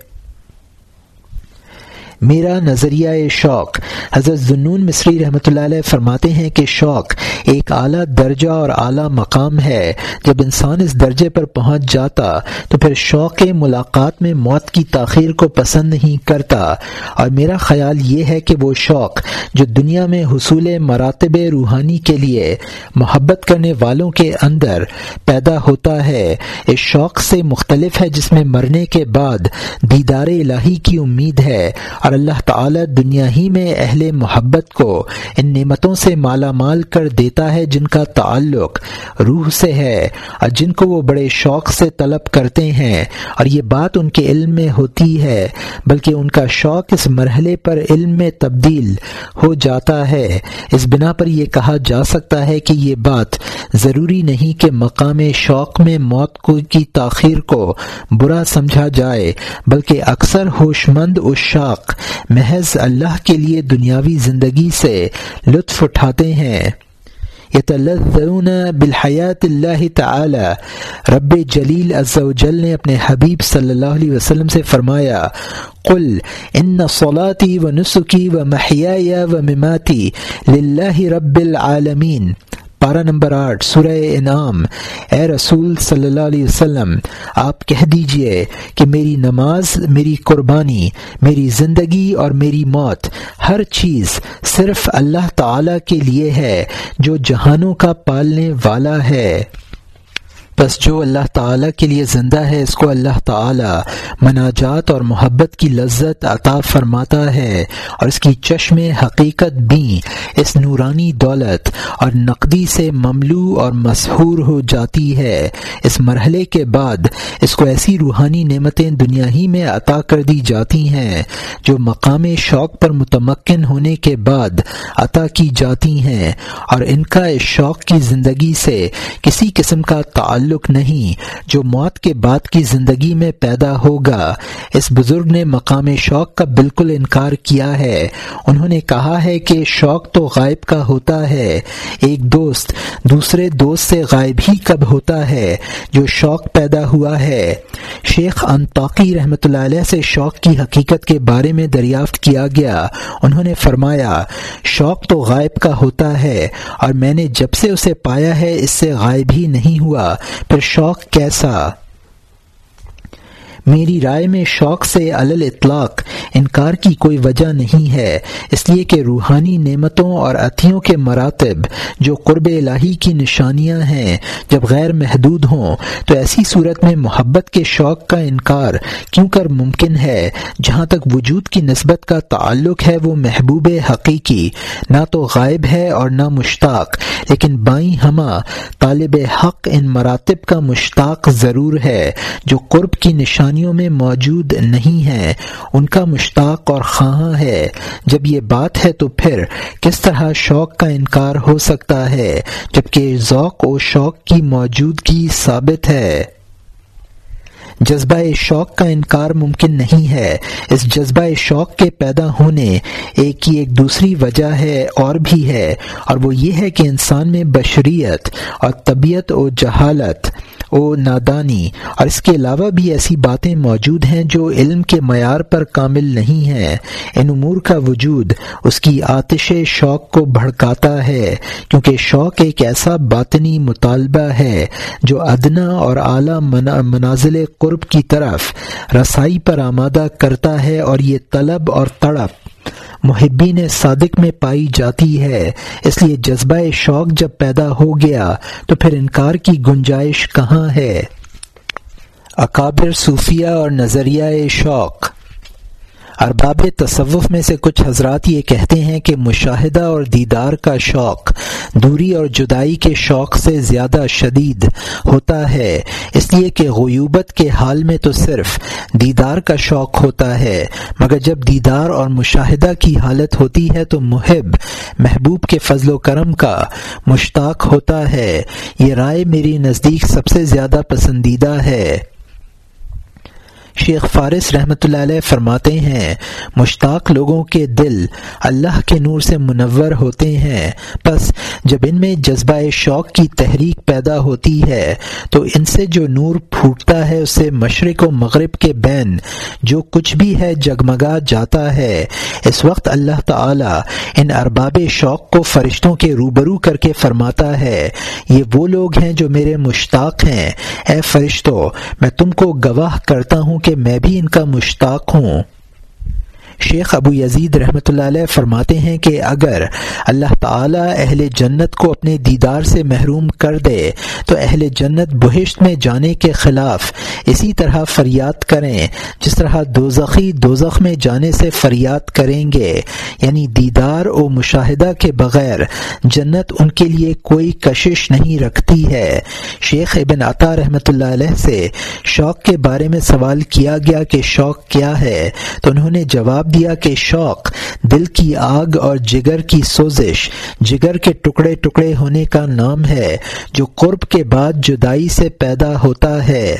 میرا نظریہ شوق۔ حضرت ذنون مصری رحمۃ اللہ علیہ فرماتے ہیں کہ شوق ایک اعلیٰ درجہ اور اعلیٰ مقام ہے۔ جب انسان اس درجے پر پہنچ جاتا تو پھر شوق ملاقات میں موت کی تاخیر کو پسند نہیں کرتا۔ اور میرا خیال یہ ہے کہ وہ شوق جو دنیا میں حصول مراتب روحانی کے لیے محبت کرنے والوں کے اندر پیدا ہوتا ہے۔ اس شوق سے مختلف ہے جس میں مرنے کے بعد دیدار الہی کی امید ہے۔ اور اور اللہ تعالی دنیا ہی میں اہل محبت کو ان نعمتوں سے مالا مال کر دیتا ہے جن کا تعلق روح سے ہے اور جن کو وہ بڑے شوق سے طلب کرتے ہیں اور یہ بات ان کے علم میں ہوتی ہے، بلکہ ان کا شوق اس مرحلے پر علم میں تبدیل ہو جاتا ہے۔ اس بنا پر یہ کہا جا سکتا ہے کہ یہ بات ضروری نہیں کہ مقام شوق میں موت کی تاخیر کو برا سمجھا جائے، بلکہ اکثر ہوش مند اشاق محض اللہ کے لیے دنیاوی زندگی سے لطف اٹھاتے ہیں۔ یتلذون بالحیات اللہ تعالی، رب جلیل عز و جل نے اپنے حبیب صلی اللہ علیہ وسلم سے فرمایا، قل ان صلاتی و نسخی و محیای و مماتی للہ رب العالمین۔ پارہ نمبر آٹھ، سورہ انعام۔ اے رسول صلی اللہ علیہ وسلم، آپ کہہ دیجیے کہ میری نماز، میری قربانی، میری زندگی اور میری موت، ہر چیز صرف اللہ تعالی کے لیے ہے جو جہانوں کا پالنے والا ہے۔ بس جو اللہ تعالیٰ کے لیے زندہ ہے، اس کو اللہ تعالیٰ مناجات اور محبت کی لذت عطا فرماتا ہے اور اس کی چشم حقیقت بھی اس نورانی دولت اور نقدی سے مملو اور مسحور ہو جاتی ہے۔ اس مرحلے کے بعد اس کو ایسی روحانی نعمتیں دنیا ہی میں عطا کر دی جاتی ہیں جو مقام شوق پر متمکن ہونے کے بعد عطا کی جاتی ہیں اور ان کا اس شوق کی زندگی سے کسی قسم کا تعلق تعلق نہیں جو موت کے بعد کی زندگی میں پیدا ہوگا۔ اس بزرگ نے مقام شوق کا بالکل انکار کیا ہے۔ انہوں نے کہا ہے کہ شوق تو غائب کا ہوتا ہے۔ ایک دوست دوسرے دوست سے غائب ہی کب ہوتا ہے جو شوق پیدا ہوا ہے۔ شیخ انطاقی رحمۃ اللہ علیہ سے شوق کی حقیقت کے بارے میں دریافت کیا گیا۔ انہوں نے فرمایا، شوق تو غائب کا ہوتا ہے اور میں نے جب سے اسے پایا ہے اس سے غائب ہی نہیں ہوا۔ پھر شوق کیسا؟ میری رائے میں شوق سے علل اطلاق، انکار کی کوئی وجہ نہیں ہے۔ اس لیے کہ روحانی نعمتوں اور اتھیوں کے مراتب جو قرب الہی کی نشانیاں ہیں، جب غیر محدود ہوں، تو ایسی صورت میں محبت کے شوق کا انکار کیوں کر ممکن ہے؟ جہاں تک وجود کی نسبت کا تعلق ہے، وہ محبوب حقیقی نہ تو غائب ہے اور نہ مشتاق، لیکن بائیں ہما طالب حق ان مراتب کا مشتاق ضرور ہے، جو قرب کی نشانی میں موجود نہیں ہے، ان کا مشتاق اور خواہاں ہے۔ جب یہ بات ہے تو پھر کس طرح شوق کا انکار ہو سکتا ہے، جبکہ ذوق و شوق کی موجودگی ثابت ہے۔ جذبہ شوق کا انکار ممکن نہیں ہے۔ اس جذبہ شوق کے پیدا ہونے ایک کی ایک دوسری وجہ ہے، اور بھی ہے۔ اور وہ یہ ہے کہ انسان میں بشریت اور طبیعت و جہالت و نادانی۔ اور اس کے علاوہ بھی ایسی باتیں موجود ہیں جو علم کے معیار پر کامل نہیں ہیں۔ ان امور کا وجود اس کی آتش شوق کو بھڑکاتا ہے، کیونکہ شوق ایک ایسا باطنی مطالبہ ہے جو ادنا اور اعلیٰ منازل قرب کی طرف رسائی پر آمادہ کرتا ہے اور یہ طلب اور تڑپ محبین صادق میں پائی جاتی ہے۔ اس لیے جذبہ شوق جب پیدا ہو گیا تو پھر انکار کی گنجائش کہاں ہے؟ اکابر صوفیہ اور نظریہ شوق۔ ارباب تصوف میں سے کچھ حضرات یہ کہتے ہیں کہ مشاہدہ اور دیدار کا شوق، دوری اور جدائی کے شوق سے زیادہ شدید ہوتا ہے۔ اس لیے کہ غیوبت کے حال میں تو صرف دیدار کا شوق ہوتا ہے، مگر جب دیدار اور مشاہدہ کی حالت ہوتی ہے تو محب، محبوب کے فضل و کرم کا مشتاق ہوتا ہے۔ یہ رائے میری نزدیک سب سے زیادہ پسندیدہ ہے۔ شیخ فارس رحمۃ اللہ علیہ فرماتے ہیں، مشتاق لوگوں کے دل اللہ کے نور سے منور ہوتے ہیں۔ بس جب ان میں جذبہ شوق کی تحریک پیدا ہوتی ہے، تو ان سے جو نور پھوٹتا ہے اسے مشرق و مغرب کے بین جو کچھ بھی ہے، جگمگا جاتا ہے۔ اس وقت اللہ تعالی ان ارباب شوق کو فرشتوں کے روبرو کر کے فرماتا ہے، یہ وہ لوگ ہیں جو میرے مشتاق ہیں۔ اے فرشتوں میں تم کو گواہ کرتا ہوں کہ میں بھی ان کا مشتاق ہوں۔ شیخ ابو یزید رحمۃ اللہ علیہ فرماتے ہیں کہ اگر اللہ تعالی اہل جنت کو اپنے دیدار سے محروم کر دے، تو اہل جنت بہشت میں جانے کے خلاف اسی طرح فریاد کریں، جس طرح دوزخی دوزخ میں جانے سے فریاد کریں گے۔ یعنی دیدار و مشاہدہ کے بغیر جنت ان کے لیے کوئی کشش نہیں رکھتی ہے۔ شیخ ابن عطا رحمۃ اللہ علیہ سے شوق کے بارے میں سوال کیا گیا کہ شوق کیا ہے؟ تو انہوں نے جواب دیا کہ شوق، دل کی آگ اور جگر کی سوزش۔ جگر کے ٹکڑے ٹکڑے ہونے کا نام ہے، جو قرب کے بعد جدائی سے پیدا ہوتا ہے۔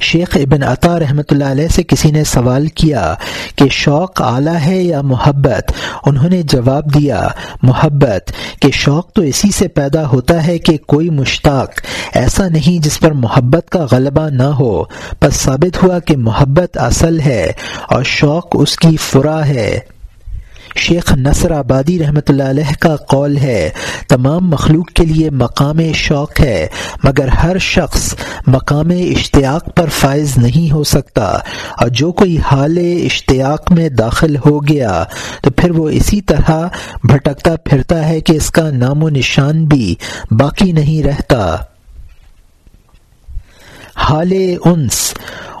شیخ ابن عطا رحمۃ اللہ علیہ سے کسی نے سوال کیا کہ شوق اعلیٰ ہے یا محبت؟ انہوں نے جواب دیا، محبت، کہ شوق تو اسی سے پیدا ہوتا ہے کہ کوئی مشتاق ایسا نہیں جس پر محبت کا غلبہ نہ ہو۔ بس ثابت ہوا کہ محبت اصل ہے اور شوق اس کی فرا ہے۔ شیخ نصر آبادی رحمۃ اللہ علیہ کا قول ہے، تمام مخلوق کے لیے مقام شوق ہے، مگر ہر شخص مقام اشتیاق پر فائز نہیں ہو سکتا۔ اور جو کوئی حال اشتیاق میں داخل ہو گیا، تو پھر وہ اسی طرح بھٹکتا پھرتا ہے کہ اس کا نام و نشان بھی باقی نہیں رہتا۔ حال انس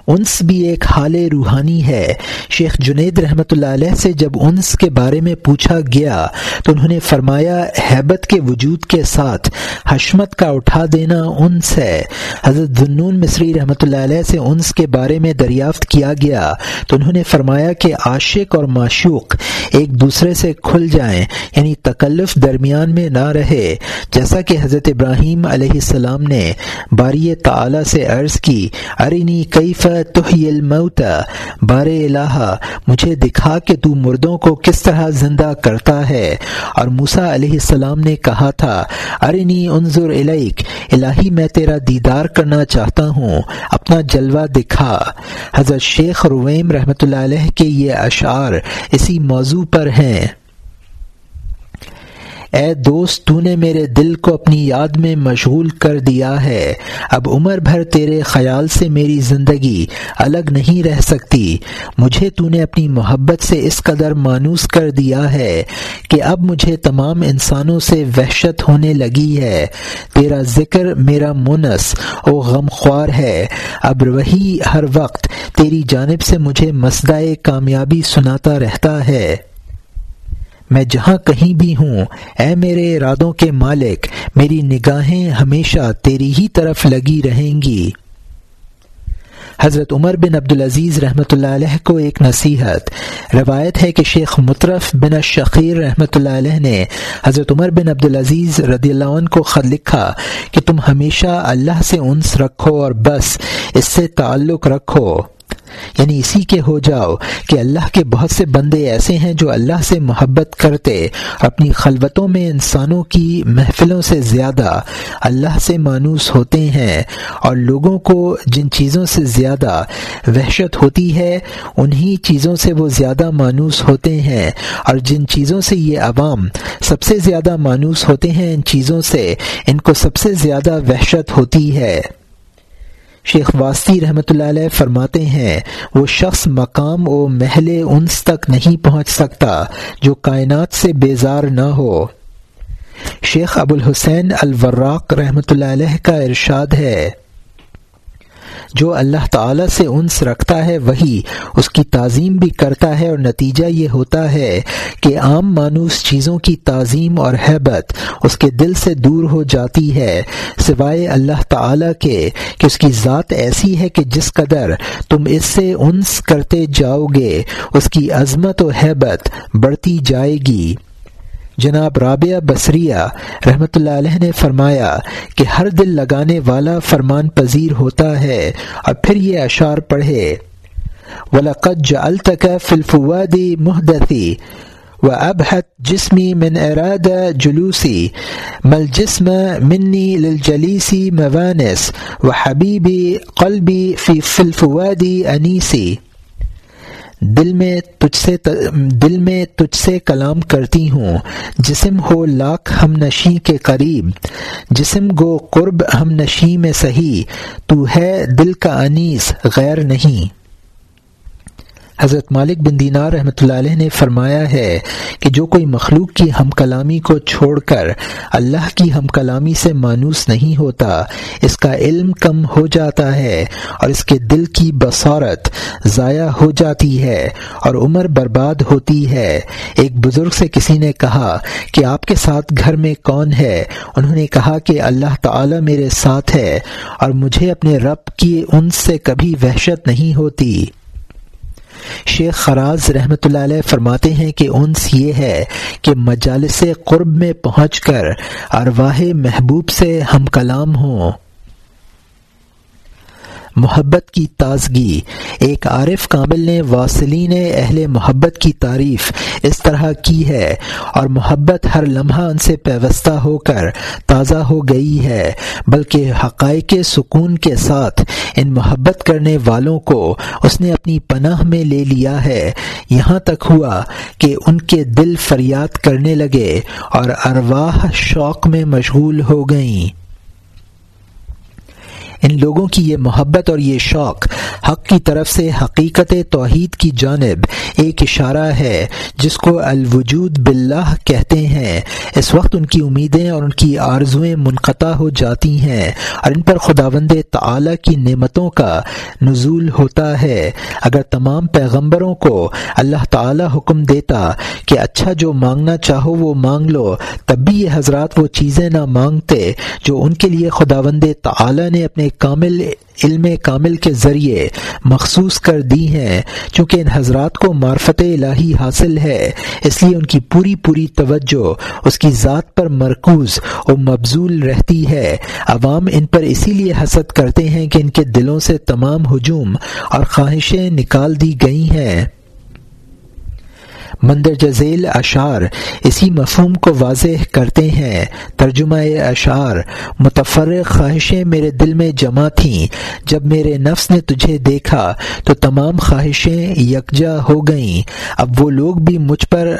انس بھی ایک حال روحانی ہے۔ شیخ جنید رحمۃ اللہ علیہ سے جب انس کے بارے میں پوچھا گیا تو انہوں نے فرمایا، حیبت کے وجود کے ساتھ حشمت کا اٹھا دینا انس ہے۔ حضرت ذنون مصری رحمۃ اللہ علیہ سے انس کے بارے میں دریافت کیا گیا تو انہوں نے فرمایا کہ عاشق اور معشوق ایک دوسرے سے کھل جائیں یعنی تکلف درمیان میں نہ رہے۔ جیسا کہ حضرت ابراہیم علیہ السلام نے باری تعالی سے عرض کی ارینی کئی تحی الموت بار الہ، مجھے دکھا کہ تو مردوں کو کس طرح زندہ کرتا ہے۔ اور موسا علیہ السلام نے کہا تھا، ارنی انظر الیک، الہی میں تیرا دیدار کرنا چاہتا ہوں، اپنا جلوہ دکھا۔ حضرت شیخ رویم رحمۃ اللہ علیہ کے یہ اشعار اسی موضوع پر ہیں۔ اے دوست، تو نے میرے دل کو اپنی یاد میں مشغول کر دیا ہے۔ اب عمر بھر تیرے خیال سے میری زندگی الگ نہیں رہ سکتی۔ مجھے تو نے اپنی محبت سے اس قدر مانوس کر دیا ہے کہ اب مجھے تمام انسانوں سے وحشت ہونے لگی ہے۔ تیرا ذکر میرا منس او غم خوار ہے۔ اب وہی ہر وقت تیری جانب سے مجھے مسدائے کامیابی سناتا رہتا ہے۔ میں جہاں کہیں بھی ہوں، اے میرے ارادوں کے مالک، میری نگاہیں ہمیشہ تیری ہی طرف لگی رہیں گی۔ حضرت عمر بن عبدالعزیز رحمۃ اللہ علیہ کو ایک نصیحت۔ روایت ہے کہ شیخ مطرف بن الشقیر رحمۃ اللہ علیہ نے حضرت عمر بن عبدالعزیز رضی اللہ عنہ کو خط لکھا کہ تم ہمیشہ اللہ سے انس رکھو اور بس اس سے تعلق رکھو۔ یعنی اسی کے ہو جاؤ کہ اللہ کے بہت سے بندے ایسے ہیں جو اللہ سے محبت کرتے، اپنی خلوتوں میں انسانوں کی محفلوں سے زیادہ اللہ سے مانوس ہوتے ہیں اور لوگوں کو جن چیزوں سے زیادہ وحشت ہوتی ہے، انہی چیزوں سے وہ زیادہ مانوس ہوتے ہیں۔ اور جن چیزوں سے یہ عوام سب سے زیادہ مانوس ہوتے ہیں، ان چیزوں سے ان کو سب سے زیادہ وحشت ہوتی ہے۔ شیخ واسطی رحمۃ اللہ علیہ فرماتے ہیں، وہ شخص مقام و محل انس تک نہیں پہنچ سکتا جو کائنات سے بیزار نہ ہو۔ شیخ ابو الحسین الوراق رحمۃ اللہ علیہ کا ارشاد ہے۔ جو اللہ تعالی سے انس رکھتا ہے وہی اس کی تعظیم بھی کرتا ہے اور نتیجہ یہ ہوتا ہے کہ عام مانوس چیزوں کی تعظیم اور حیبت اس کے دل سے دور ہو جاتی ہے، سوائے اللہ تعالی کے کہ اس کی ذات ایسی ہے کہ جس قدر تم اس سے انس کرتے جاؤ گے، اس کی عظمت و حیبت بڑھتی جائے گی۔ جناب رابعہ بصریہ رحمۃ اللہ علیہ نے فرمایا کہ ہر دل لگانے والا فرمان پذیر ہوتا ہے اور پھر یہ اشعار پڑھے ولاقت جلتک فلفوادی محدثی و ابحت جسمی من اراد جلوسی مل جسم منی للجلیسی موانس و حبیبی قلبی فی فلفوادی انیسی دل میں تجھ سے دل میں تجھ سے کلام کرتی ہوں۔ جسم ہو لاکھ ہم نشیں کے قریب۔ جسم گو قرب ہم نشیں میں سہی۔ تو ہے دل کا انیس، غیر نہیں۔ حضرت مالک بن دینار رحمۃ اللہ علیہ نے فرمایا ہے کہ جو کوئی مخلوق کی ہم کلامی کو چھوڑ کر اللہ کی ہم کلامی سے مانوس نہیں ہوتا، اس کا علم کم ہو جاتا ہے اور اس کے دل کی بصورت ضائع ہو جاتی ہے اور عمر برباد ہوتی ہے۔ ایک بزرگ سے کسی نے کہا کہ آپ کے ساتھ گھر میں کون ہے؟ انہوں نے کہا کہ اللہ تعالی میرے ساتھ ہے اور مجھے اپنے رب کی ان سے کبھی وحشت نہیں ہوتی۔ شیخ خراز رحمۃ اللہ علیہ فرماتے ہیں کہ انس یہ ہے کہ مجالس قرب میں پہنچ کر ارواہ محبوب سے ہم کلام ہوں۔ محبت کی تازگی۔ ایک عارف کامل نے واصلین اہل محبت کی تعریف اس طرح کی ہے، اور محبت ہر لمحہ ان سے پیوستہ ہو کر تازہ ہو گئی ہے، بلکہ حقائق سکون کے ساتھ ان محبت کرنے والوں کو اس نے اپنی پناہ میں لے لیا ہے۔ یہاں تک ہوا کہ ان کے دل فریاد کرنے لگے اور ارواح شوق میں مشغول ہو گئیں۔ ان لوگوں کی یہ محبت اور یہ شوق حق کی طرف سے حقیقت توحید کی جانب ایک اشارہ ہے، جس کو الوجود باللہ کہتے ہیں۔ اس وقت ان کی امیدیں اور ان کی آرزویں منقطع ہو جاتی ہیں اور ان پر خداوند تعالی کی نعمتوں کا نزول ہوتا ہے۔ اگر تمام پیغمبروں کو اللہ تعالی حکم دیتا کہ اچھا جو مانگنا چاہو وہ مانگ لو، تب بھی یہ حضرات وہ چیزیں نہ مانگتے جو ان کے لیے خداوند تعالی نے اپنے کامل، علم کامل کے ذریعے مخصوص کر دی ہیں، چونکہ ان حضرات کو معرفت الہی حاصل ہے، اس لیے ان کی پوری پوری توجہ اس کی ذات پر مرکوز و مبزول رہتی ہے۔ عوام ان پر اسی لیے حسد کرتے ہیں کہ ان کے دلوں سے تمام ہجوم اور خواہشیں نکال دی گئی ہیں۔ مندرجہ ذیل اشعار اسی مفہوم کو واضح کرتے ہیں۔ ترجمہ اشعار متفرق خواہشیں میرے دل میں جمع تھیں۔ جب میرے نفس نے تجھے دیکھا تو تمام خواہشیں یکجا ہو گئیں۔ اب وہ لوگ بھی مجھ پر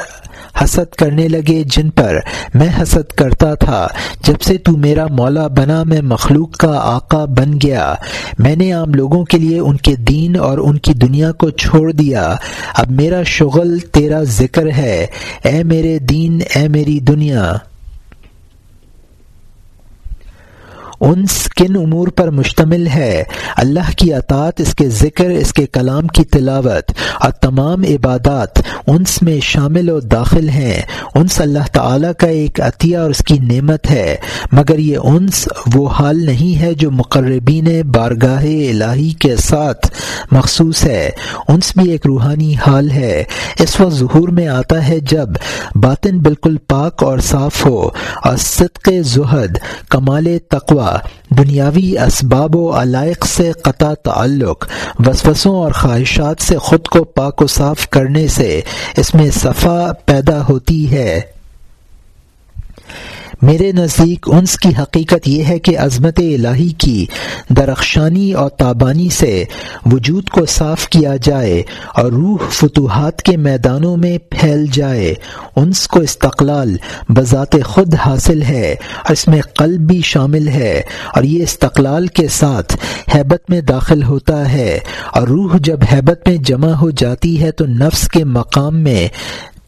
حسد کرنے لگے جن پر میں حسد کرتا تھا۔ جب سے تو میرا مولا بنا میں مخلوق کا آقا بن گیا، میں نے عام لوگوں کے لیے ان کے دین اور ان کی دنیا کو چھوڑ دیا۔ اب میرا شغل تیرا ذکر ہے۔ اے میرے دین، اے میری دنیا۔ انس کن امور پر مشتمل ہے۔ اللہ کی اطاعت، اس کے ذکر، اس کے کلام کی تلاوت اور تمام عبادات انس میں شامل و داخل ہیں۔ انس اللہ تعالی کا ایک عطیہ اور اس کی نعمت ہے۔ مگر یہ انس وہ حال نہیں ہے جو مقربین بارگاہ الہی کے ساتھ مخصوص ہے۔ انس بھی ایک روحانی حال ہے۔ اس وقت ظہور میں آتا ہے جب باطن بالکل پاک اور صاف ہو اور صدق زہد، کمال تقوا دنیاوی اسباب و علائق سے قطع تعلق، وسوسوں اور خواہشات سے خود کو پاک و صاف کرنے سے اس میں صفا پیدا ہوتی ہے۔ میرے نزدیک انس کی حقیقت یہ ہے کہ عظمت الہی کی درخشانی اور تابانی سے وجود کو صاف کیا جائے اور روح فتوحات کے میدانوں میں پھیل جائے۔ انس کو استقلال بذات خود حاصل ہے اور اس میں قلب بھی شامل ہے اور یہ استقلال کے ساتھ حیبت میں داخل ہوتا ہے۔ اور روح جب حیبت میں جمع ہو جاتی ہے تو نفس کے مقام میں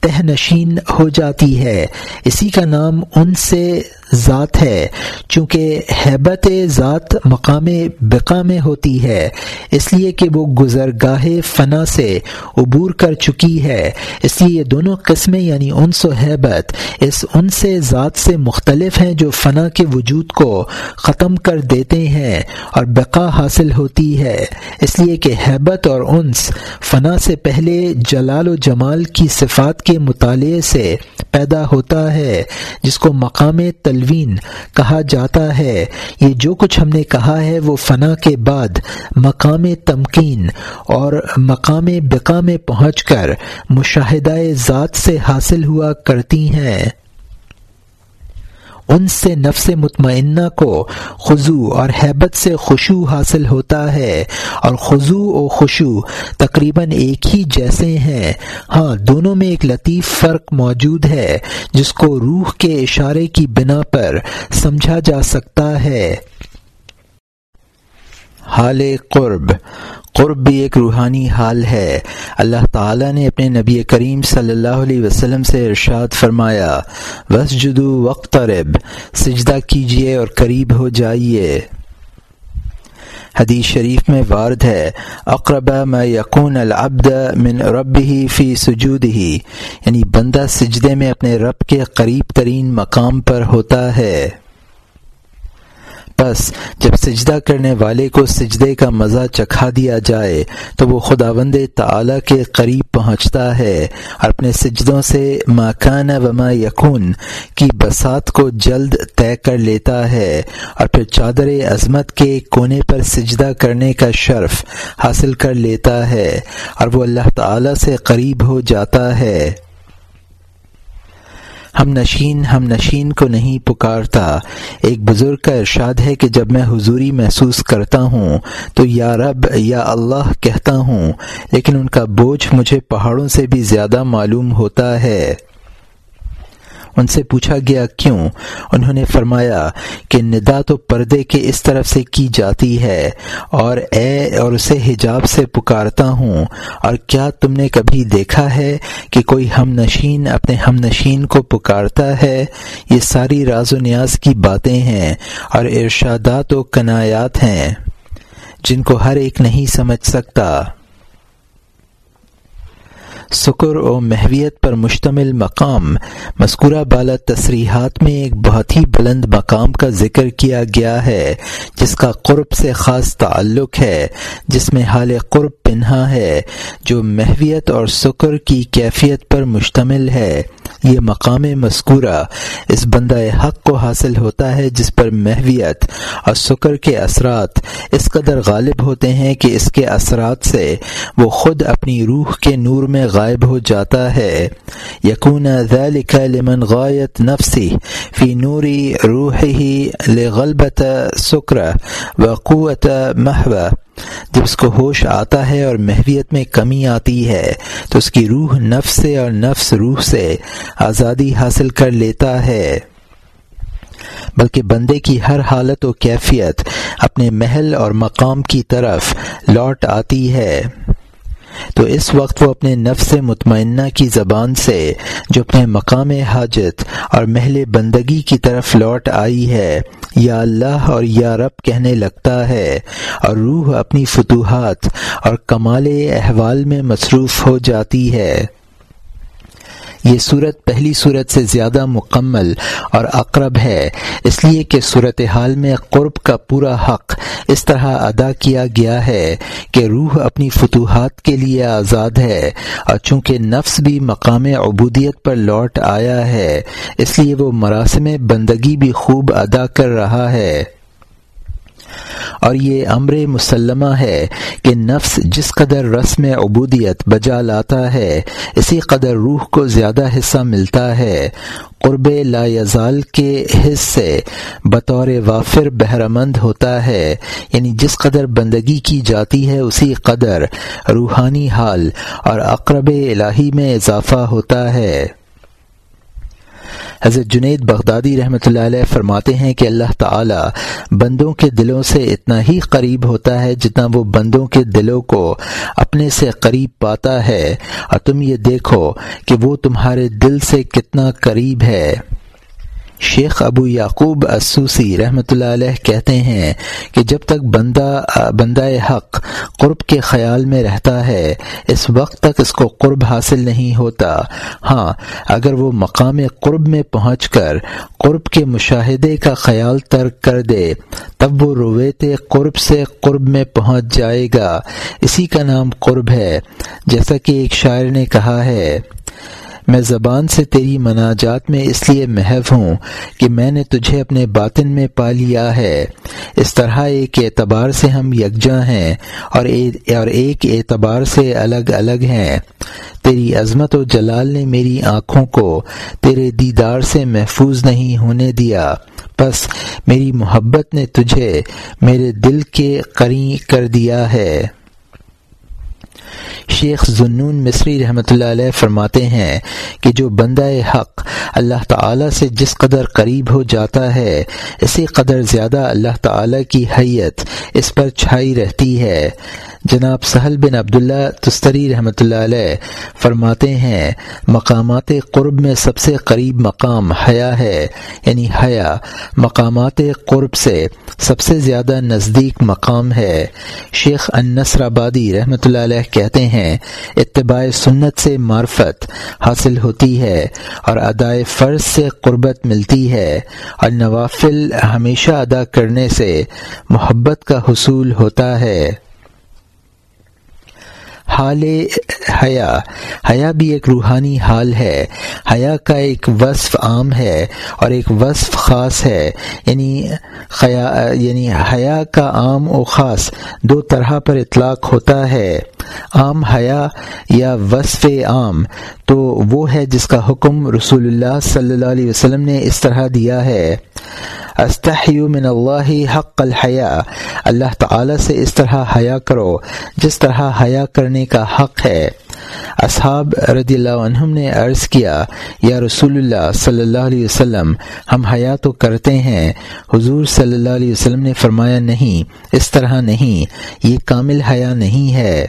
تہ نشین ہو جاتی ہے۔ اسی کا نام ان سے ذات ہے، چونکہ حیبت ذات مقام بقا میں ہوتی ہے۔ اس لیے کہ وہ گزرگاہ فنا سے عبور کر چکی ہے۔ اس لیے یہ دونوں قسمیں یعنی انس و حیبت اس ان سے ذات سے مختلف ہیں جو فنا کے وجود کو ختم کر دیتے ہیں اور بقا حاصل ہوتی ہے۔ اس لیے کہ حیبت اور انس فنا سے پہلے جلال و جمال کی صفات کے مطالعے سے پیدا ہوتا ہے، جس کو مقام تلوین کہا جاتا ہے۔ یہ جو کچھ ہم نے کہا ہے، وہ فنا کے بعد مقام تمکین اور مقام بقا میں پہنچ کر مشاہدہ ذات سے حاصل ہوا کرتی ہیں۔ ان سے نفس مطمئنہ کو خضو اور حیبت سے خوشو حاصل ہوتا ہے اور خضو و خوشو تقریباً ایک ہی جیسے ہیں۔ ہاں دونوں میں ایک لطیف فرق موجود ہے جس کو روح کے اشارے کی بنا پر سمجھا جا سکتا ہے۔ حال قرب۔ قرب بھی ایک روحانی حال ہے۔ اللہ تعالیٰ نے اپنے نبی کریم صلی اللہ علیہ وسلم سے ارشاد فرمایا بس جدو وقت رب سجدہ کیجیے اور قریب ہو جائیے۔ حدیث شریف میں وارد ہے، اقرب میں یقون العبد من رب ہی فی سجود ہی یعنی بندہ سجدے میں اپنے رب کے قریب ترین مقام پر ہوتا ہے۔ بس جب سجدہ کرنے والے کو سجدے کا مزہ چکھا دیا جائے تو وہ خداوند تعالی کے قریب پہنچتا ہے اور اپنے سجدوں سے ماکان و ما یقون کی بسات کو جلد طے کر لیتا ہے اور پھر چادر عظمت کے کونے پر سجدہ کرنے کا شرف حاصل کر لیتا ہے اور وہ اللہ تعالی سے قریب ہو جاتا ہے۔ ہم نشین ہم نشین کو نہیں پکارتا۔ ایک بزرگ کا ارشاد ہے کہ جب میں حضوری محسوس کرتا ہوں تو یا رب، یا اللہ کہتا ہوں، لیکن ان کا بوجھ مجھے پہاڑوں سے بھی زیادہ معلوم ہوتا ہے۔ ان سے پوچھا گیا کیوں؟ انہوں نے فرمایا کہ ندا تو پردے کے اس طرف سے کی جاتی ہے اور اے اور اسے حجاب سے پکارتا ہوں۔ اور کیا تم نے کبھی دیکھا ہے کہ کوئی ہم نشین اپنے ہم نشین کو پکارتا ہے؟ یہ ساری راز و نیاز کی باتیں ہیں اور ارشادات و کنایات ہیں۔ جن کو ہر ایک نہیں سمجھ سکتا۔ سکر و محویت پر مشتمل مقام مذکورہ بالا تصریحات میں ایک بہت ہی بلند مقام کا ذکر کیا گیا ہے، جس کا قرب سے خاص تعلق ہے، جس میں حال قرب پنہا ہے، جو محویت اور سکر کی کیفیت پر مشتمل ہے۔ یہ مقام مذکورہ اس بندہ حق کو حاصل ہوتا ہے جس پر محویت اور سکر کے اثرات اس قدر غالب ہوتے ہیں کہ اس کے اثرات سے وہ خود اپنی روح کے نور میں غائب ہو جاتا ہے۔ یقون ذلك لمن غایت نفسی فی نوری روح ہی لغلبت سکر و قوت محو۔ جب اس کو ہوش آتا ہے اور محویت میں کمی آتی ہے، تو اس کی روح نفس سے اور نفس روح سے آزادی حاصل کر لیتا ہے۔ بلکہ بندے کی ہر حالت و کیفیت اپنے محل اور مقام کی طرف لوٹ آتی ہے۔ تو اس وقت وہ اپنے نفس مطمئنہ کی زبان سے جو اپنے مقام حاجت اور محل بندگی کی طرف لوٹ آئی ہے، یا اللہ اور یا رب کہنے لگتا ہے اور روح اپنی فتوحات اور کمال احوال میں مصروف ہو جاتی ہے۔ یہ صورت پہلی صورت سے زیادہ مکمل اور اقرب ہے، اس لیے کہ صورت حال میں قرب کا پورا حق اس طرح ادا کیا گیا ہے کہ روح اپنی فتوحات کے لیے آزاد ہے اور چونکہ نفس بھی مقام عبودیت پر لوٹ آیا ہے، اس لیے وہ مراسم بندگی بھی خوب ادا کر رہا ہے۔ اور یہ امر مسلمہ ہے کہ نفس جس قدر رسم عبودیت بجا لاتا ہے، اسی قدر روح کو زیادہ حصہ ملتا ہے۔ قرب لا یزال کے حصے بطور وافر بہرمند ہوتا ہے یعنی جس قدر بندگی کی جاتی ہے، اسی قدر روحانی حال اور اقرب الہی میں اضافہ ہوتا ہے۔ حضرت جنید بغدادی رحمۃ اللہ علیہ فرماتے ہیں کہ اللہ تعالی بندوں کے دلوں سے اتنا ہی قریب ہوتا ہے جتنا وہ بندوں کے دلوں کو اپنے سے قریب پاتا ہے۔ اور تم یہ دیکھو کہ وہ تمہارے دل سے کتنا قریب ہے۔ شیخ ابو یعقوب اسوسی رحمۃ اللہ علیہ کہتے ہیں کہ جب تک بندہ بندہ حق قرب کے خیال میں رہتا ہے، اس وقت تک اس کو قرب حاصل نہیں ہوتا۔ ہاں اگر وہ مقام قرب میں پہنچ کر قرب کے مشاہدے کا خیال ترک کر دے، تب وہ رویت قرب سے قرب میں پہنچ جائے گا۔ اسی کا نام قرب ہے، جیسا کہ ایک شاعر نے کہا ہے۔ میں زبان سے تیری مناجات میں اس لیے محو ہوں کہ میں نے تجھے اپنے باطن میں پا لیا ہے۔ اس طرح ایک اعتبار سے ہم یکجاں ہیں اور ایک اعتبار سے الگ الگ ہیں۔ تیری عظمت و جلال نے میری آنکھوں کو تیرے دیدار سے محفوظ نہیں ہونے دیا۔ بس میری محبت نے تجھے میرے دل کے قری کر دیا ہے۔ شیخ زنون مصری رحمۃ اللہ علیہ فرماتے ہیں کہ جو بندہ حق اللہ تعالی سے جس قدر قریب ہو جاتا ہے، اسی قدر زیادہ اللہ تعالی کی حیت اس پر چھائی رہتی ہے۔ جناب سہل بن عبداللہ تستری رحمۃ اللہ علیہ فرماتے ہیں، مقامات قرب میں سب سے قریب مقام حیا ہے یعنی حیا، مقامات قرب سے سب سے زیادہ نزدیک مقام ہے۔ شیخ انصر آبادی رحمۃ اللہ علیہ کہتے ہیں، اتباع سنت سے معرفت حاصل ہوتی ہے اور ادائے فرض سے قربت ملتی ہے۔ اور نوافل ہمیشہ ادا کرنے سے محبت کا حصول ہوتا ہے۔ حال حیا۔ حیا بھی ایک روحانی حال ہے۔ حیا کا ایک وصف عام ہے اور ایک وصف خاص ہے۔ یعنی خیا یعنی حیا کا عام و خاص دو طرح پر اطلاق ہوتا ہے۔ عام حیا یا وصف عام تو وہ ہے جس کا حکم رسول اللہ صلی اللہ علیہ وسلم نے اس طرح دیا ہے۔ استحیو من اللہ حق الحیا اللہ تعالی سے اس طرح حیا کرو، جس طرح حیا کرنے کا حق ہے۔ اصحاب رضی اللہ عنہم نے عرض کیا، یا رسول اللہ صلی اللہ علیہ وسلم، ہم حیا تو کرتے ہیں۔ حضور صلی اللہ علیہ وسلم نے فرمایا، نہیں، اس طرح نہیں، یہ کامل حیا نہیں ہے۔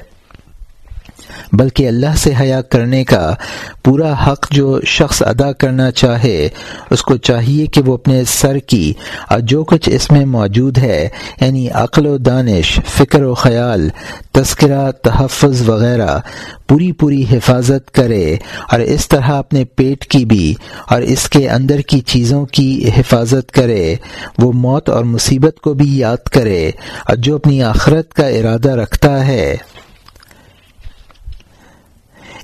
بلکہ اللہ سے حیا کرنے کا پورا حق جو شخص ادا کرنا چاہے، اس کو چاہیے کہ وہ اپنے سر کی اور جو کچھ اس میں موجود ہے یعنی عقل و دانش، فکر و خیال، تذکرہ، تحفظ وغیرہ، پوری پوری حفاظت کرے اور اس طرح اپنے پیٹ کی بھی اور اس کے اندر کی چیزوں کی حفاظت کرے، وہ موت اور مصیبت کو بھی یاد کرے اور جو اپنی آخرت کا ارادہ رکھتا ہے۔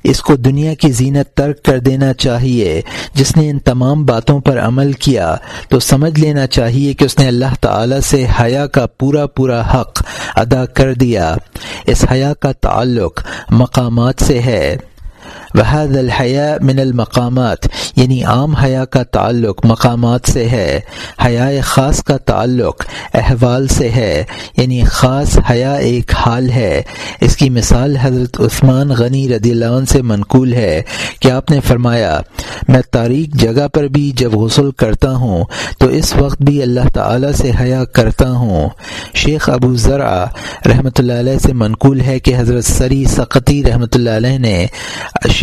اس کو دنیا کی زینت ترک کر دینا چاہیے۔ جس نے ان تمام باتوں پر عمل کیا، تو سمجھ لینا چاہیے کہ اس نے اللہ تعالی سے حیا کا پورا پورا حق ادا کر دیا۔ اس حیا کا تعلق مقامات سے ہے۔ وحد الحیا من المقامات یعنی عام حیا کا تعلق مقامات سے ہے حیا خاص کا تعلق احوال سے ہے یعنی خاص حیا ایک حال ہے۔ اس کی مثال حضرت عثمان غنی رضی اللہ عنہ سے منقول ہے کہ آپ نے فرمایا، میں تاریخ جگہ پر بھی جب غسل کرتا ہوں، تو اس وقت بھی اللہ تعالی سے حیا کرتا ہوں۔ شیخ ابو ذرا رحمۃ اللہ علیہ سے منقول ہے کہ حضرت سری سقطی رحمۃ اللہ علیہ نے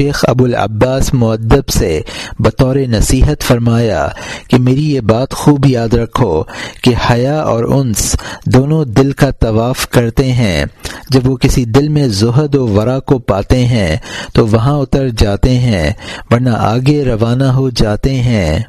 شیخ ابو العباس معدب سے بطور نصیحت فرمایا کہ میری یہ بات خوب یاد رکھو کہ حیا اور انس دونوں دل کا طواف کرتے ہیں۔ جب وہ کسی دل میں زہد و ورا کو پاتے ہیں تو وہاں اتر جاتے ہیں، ورنہ آگے روانہ ہو جاتے ہیں۔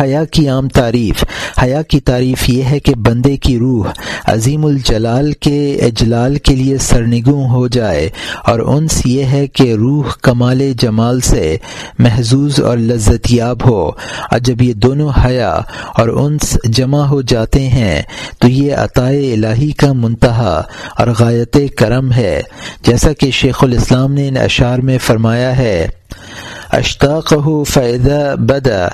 حیا کی عام تعریف۔ حیا کی تعریف یہ ہے کہ بندے کی روح عظیم الجلال کے اجلال کے لیے سرنگوں ہو جائے اور انس یہ ہے کہ روح کمال جمال سے محظوظ اور لذت یاب ہو۔ اور جب یہ دونوں حیا اور انس جمع ہو جاتے ہیں تو یہ عطائے الہی کا منتہا اور غایت کرم ہے۔ جیسا کہ شیخ الاسلام نے ان اشعار میں فرمایا ہے اشتاقه فإذا بدا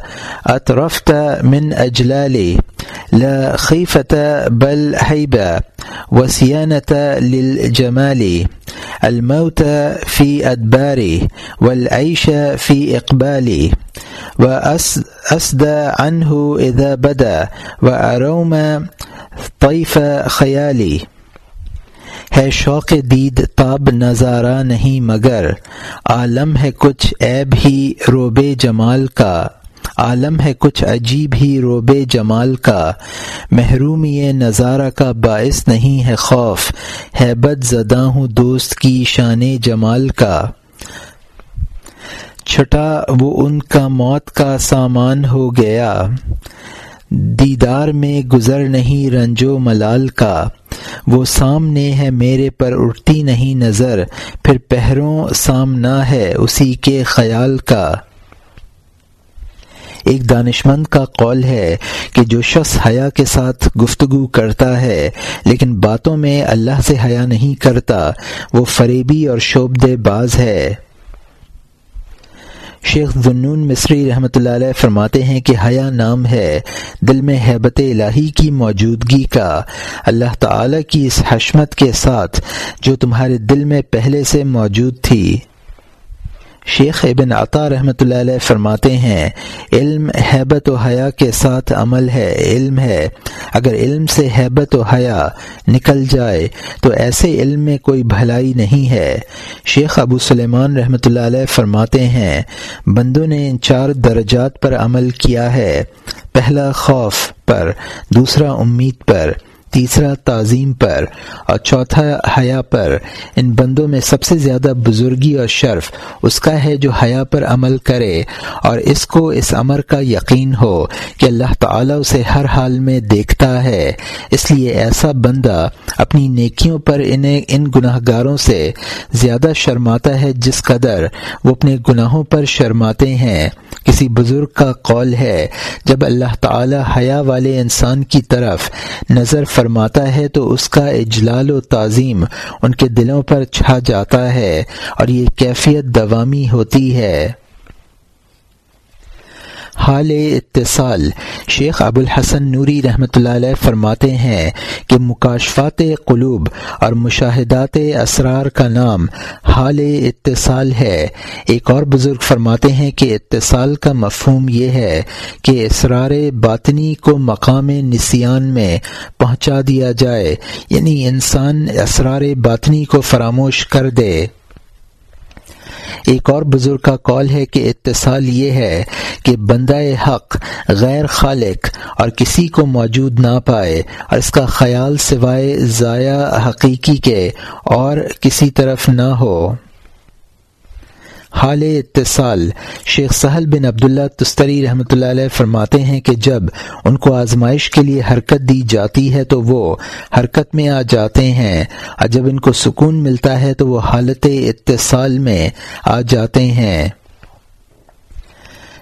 أطرفت من أجلالي، لا خيفة بل هيبة وسيانة للجمال، الموت في أدباري، والعيش في إقبالي وأسدى عنه إذا بدا، وأروم طيف خيالي. ہے شوق دید تاب نظارہ نہیں مگر، عالم ہے کچھ عیب ہی روب جمال کا، عالم ہے کچھ عجیب ہی روب جمال کا، محرومی نظارہ کا باعث نہیں ہے خوف، ہے بد زدہ ہوں دوست کی شان جمال کا۔ چھٹا وہ ان کا موت کا سامان ہو گیا، دیدار میں گزر نہیں رنجو ملال کا۔ وہ سامنے ہے، میرے پر اٹھتی نہیں نظر، پھر پہروں سامنا ہے اسی کے خیال کا۔ ایک دانشمند کا قول ہے کہ جو شخص حیا کے ساتھ گفتگو کرتا ہے، لیکن باتوں میں اللہ سے حیا نہیں کرتا، وہ فریبی اور شوبد باز ہے۔ شیخ ذنون مصری رحمۃ اللہ علیہ فرماتے ہیں کہ حیا نام ہے، دل میں حیبت الہی کی موجودگی کا۔ اللہ تعالی کی اس حشمت کے ساتھ جو تمہارے دل میں پہلے سے موجود تھی۔ شیخ ابن عطا رحمۃ اللہ علیہ فرماتے ہیں، علم حیبت و حیا کے ساتھ عمل ہے، علم ہے۔ اگر علم سے حیبت و حیا نکل جائے تو ایسے علم میں کوئی بھلائی نہیں ہے۔ شیخ ابو سلیمان رحمۃ اللہ علیہ فرماتے ہیں، بندوں نے ان چار درجات پر عمل کیا ہے، پہلا خوف پر، دوسرا امید پر۔ تیسرا تعظیم پر اور چوتھا حیا پر ان بندوں میں سب سے زیادہ بزرگی اور شرف اس کا ہے جو حیا پر عمل کرے اور اس کو اس امر کا یقین ہو کہ اللہ تعالیٰ اسے ہر حال میں دیکھتا ہے۔ اس لیے ایسا بندہ اپنی نیکیوں پر انہیں ان گناہ گاروں سے زیادہ شرماتا ہے جس قدر وہ اپنے گناہوں پر شرماتے ہیں۔ کسی بزرگ کا قول ہے، جب اللہ تعالی حیا والے انسان کی طرف نظر فرماتا ہے تو اس کا اجلال و تعظیم ان کے دلوں پر چھا جاتا ہے اور یہ کیفیت دوامی ہوتی ہے۔ حال اتصال۔ شیخ ابو الحسن نوری رحمۃ اللہ علیہ فرماتے ہیں کہ مکاشفات قلوب اور مشاہدات اسرار کا نام حال اتصال ہے۔ ایک اور بزرگ فرماتے ہیں کہ اتصال کا مفہوم یہ ہے کہ اسرار باطنی کو مقام نسیان میں پہنچا دیا جائے یعنی انسان اسرار باطنی کو فراموش کر دے۔ ایک اور بزرگ کا کال ہے کہ اتصال یہ ہے کہ بندہ حق غیر خالق اور کسی کو موجود نہ پائے اور اس کا خیال سوائے ضائع حقیقی کے اور کسی طرف نہ ہو۔ حال اتصال، شیخ سہل بن عبداللہ تستری رحمۃ اللہ علیہ فرماتے ہیں کہ جب ان کو آزمائش کے لیے حرکت دی جاتی ہے تو وہ حرکت میں آ جاتے ہیں۔ اور جب ان کو سکون ملتا ہے تو وہ حالت اتصال میں آ جاتے ہیں۔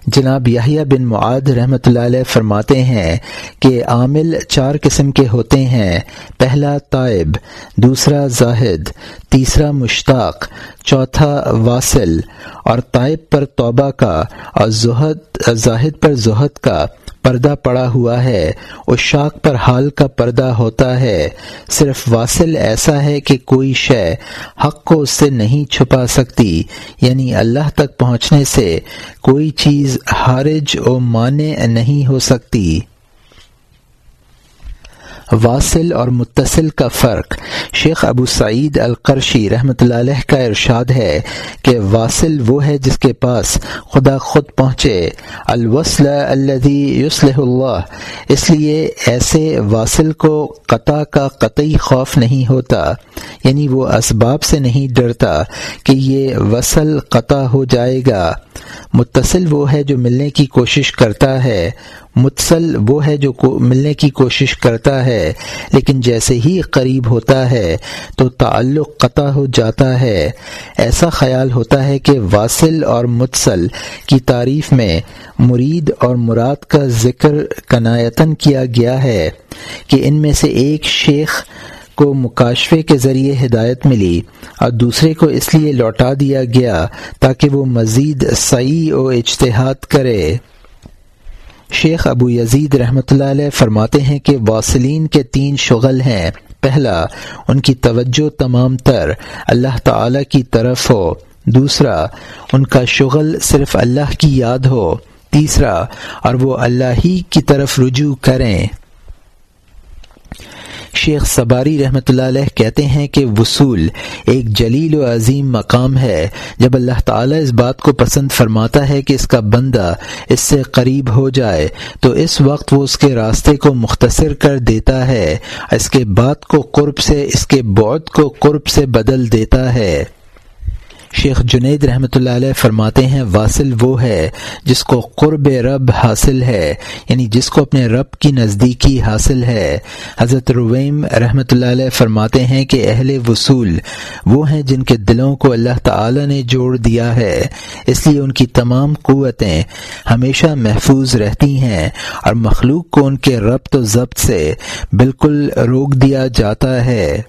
جناب یحییٰ بن معاد رحمۃ اللہ علیہ فرماتے ہیں کہ عامل چار قسم کے ہوتے ہیں، پہلا طائب، دوسرا زاہد، تیسرا مشتاق، چوتھا واصل، اور طائب پر توبہ کا اور زہد، زاہد پر زہد کا پردہ پڑا ہوا ہے اس شاک پر حال کا پردہ ہوتا ہے۔ صرف واصل ایسا ہے کہ کوئی شے حق کو اس سے نہیں چھپا سکتی یعنی اللہ تک پہنچنے سے کوئی چیز حارج و معنی نہیں ہو سکتی۔ واصل اور متصل کا فرق۔ شیخ ابو سعید القرشی رحمۃ اللہ علیہ کا ارشاد ہے کہ واصل وہ ہے جس کے پاس خدا خود پہنچے۔ الوصل الذي یوسل اللہ۔ اس لیے ایسے واصل کو قطع کا قطعی خوف نہیں ہوتا یعنی وہ اسباب سے نہیں ڈرتا کہ یہ وصل قطع ہو جائے گا۔ متصل وہ ہے جو ملنے کی کوشش کرتا ہے۔ متصل وہ ہے جو ملنے کی کوشش کرتا ہے، لیکن جیسے ہی قریب ہوتا ہے تو تعلق قطع ہو جاتا ہے۔ ایسا خیال ہوتا ہے کہ واصل اور متصل کی تعریف میں مرید اور مراد کا ذکر کنایتن کیا گیا ہے کہ ان میں سے ایک شیخ کو مکاشفے کے ذریعے ہدایت ملی اور دوسرے کو اس لیے لوٹا دیا گیا تاکہ وہ مزید صحیح و اجتہاد کرے۔ شیخ ابو یزید رحمۃ اللہ علیہ فرماتے ہیں کہ واصلین کے تین شغل ہیں۔ پہلا، ان کی توجہ تمام تر اللہ تعالی کی طرف ہو۔ دوسرا، ان کا شغل صرف اللہ کی یاد ہو۔ تیسرا، اور وہ اللہ ہی کی طرف رجوع کریں۔ شیخ سباری رحمۃ اللہ علیہ کہتے ہیں کہ وصول ایک جلیل و عظیم مقام ہے۔ جب اللہ تعالیٰ اس بات کو پسند فرماتا ہے کہ اس کا بندہ اس سے قریب ہو جائے، تو اس وقت وہ اس کے راستے کو مختصر کر دیتا ہے، اس کے بعد کو قرب سے، اس کے بعد کو قرب سے بدل دیتا ہے۔ شیخ جنید رحمۃ اللہ علیہ فرماتے ہیں، واصل وہ ہے جس کو قرب رب حاصل ہے یعنی جس کو اپنے رب کی نزدیکی حاصل ہے۔ حضرت رویم رحمۃ اللہ علیہ فرماتے ہیں کہ اہل وصول وہ ہیں جن کے دلوں کو اللہ تعالی نے جوڑ دیا ہے۔ اس لیے ان کی تمام قوتیں ہمیشہ محفوظ رہتی ہیں اور مخلوق کو ان کے ربط و ضبط سے بالکل روک دیا جاتا ہے۔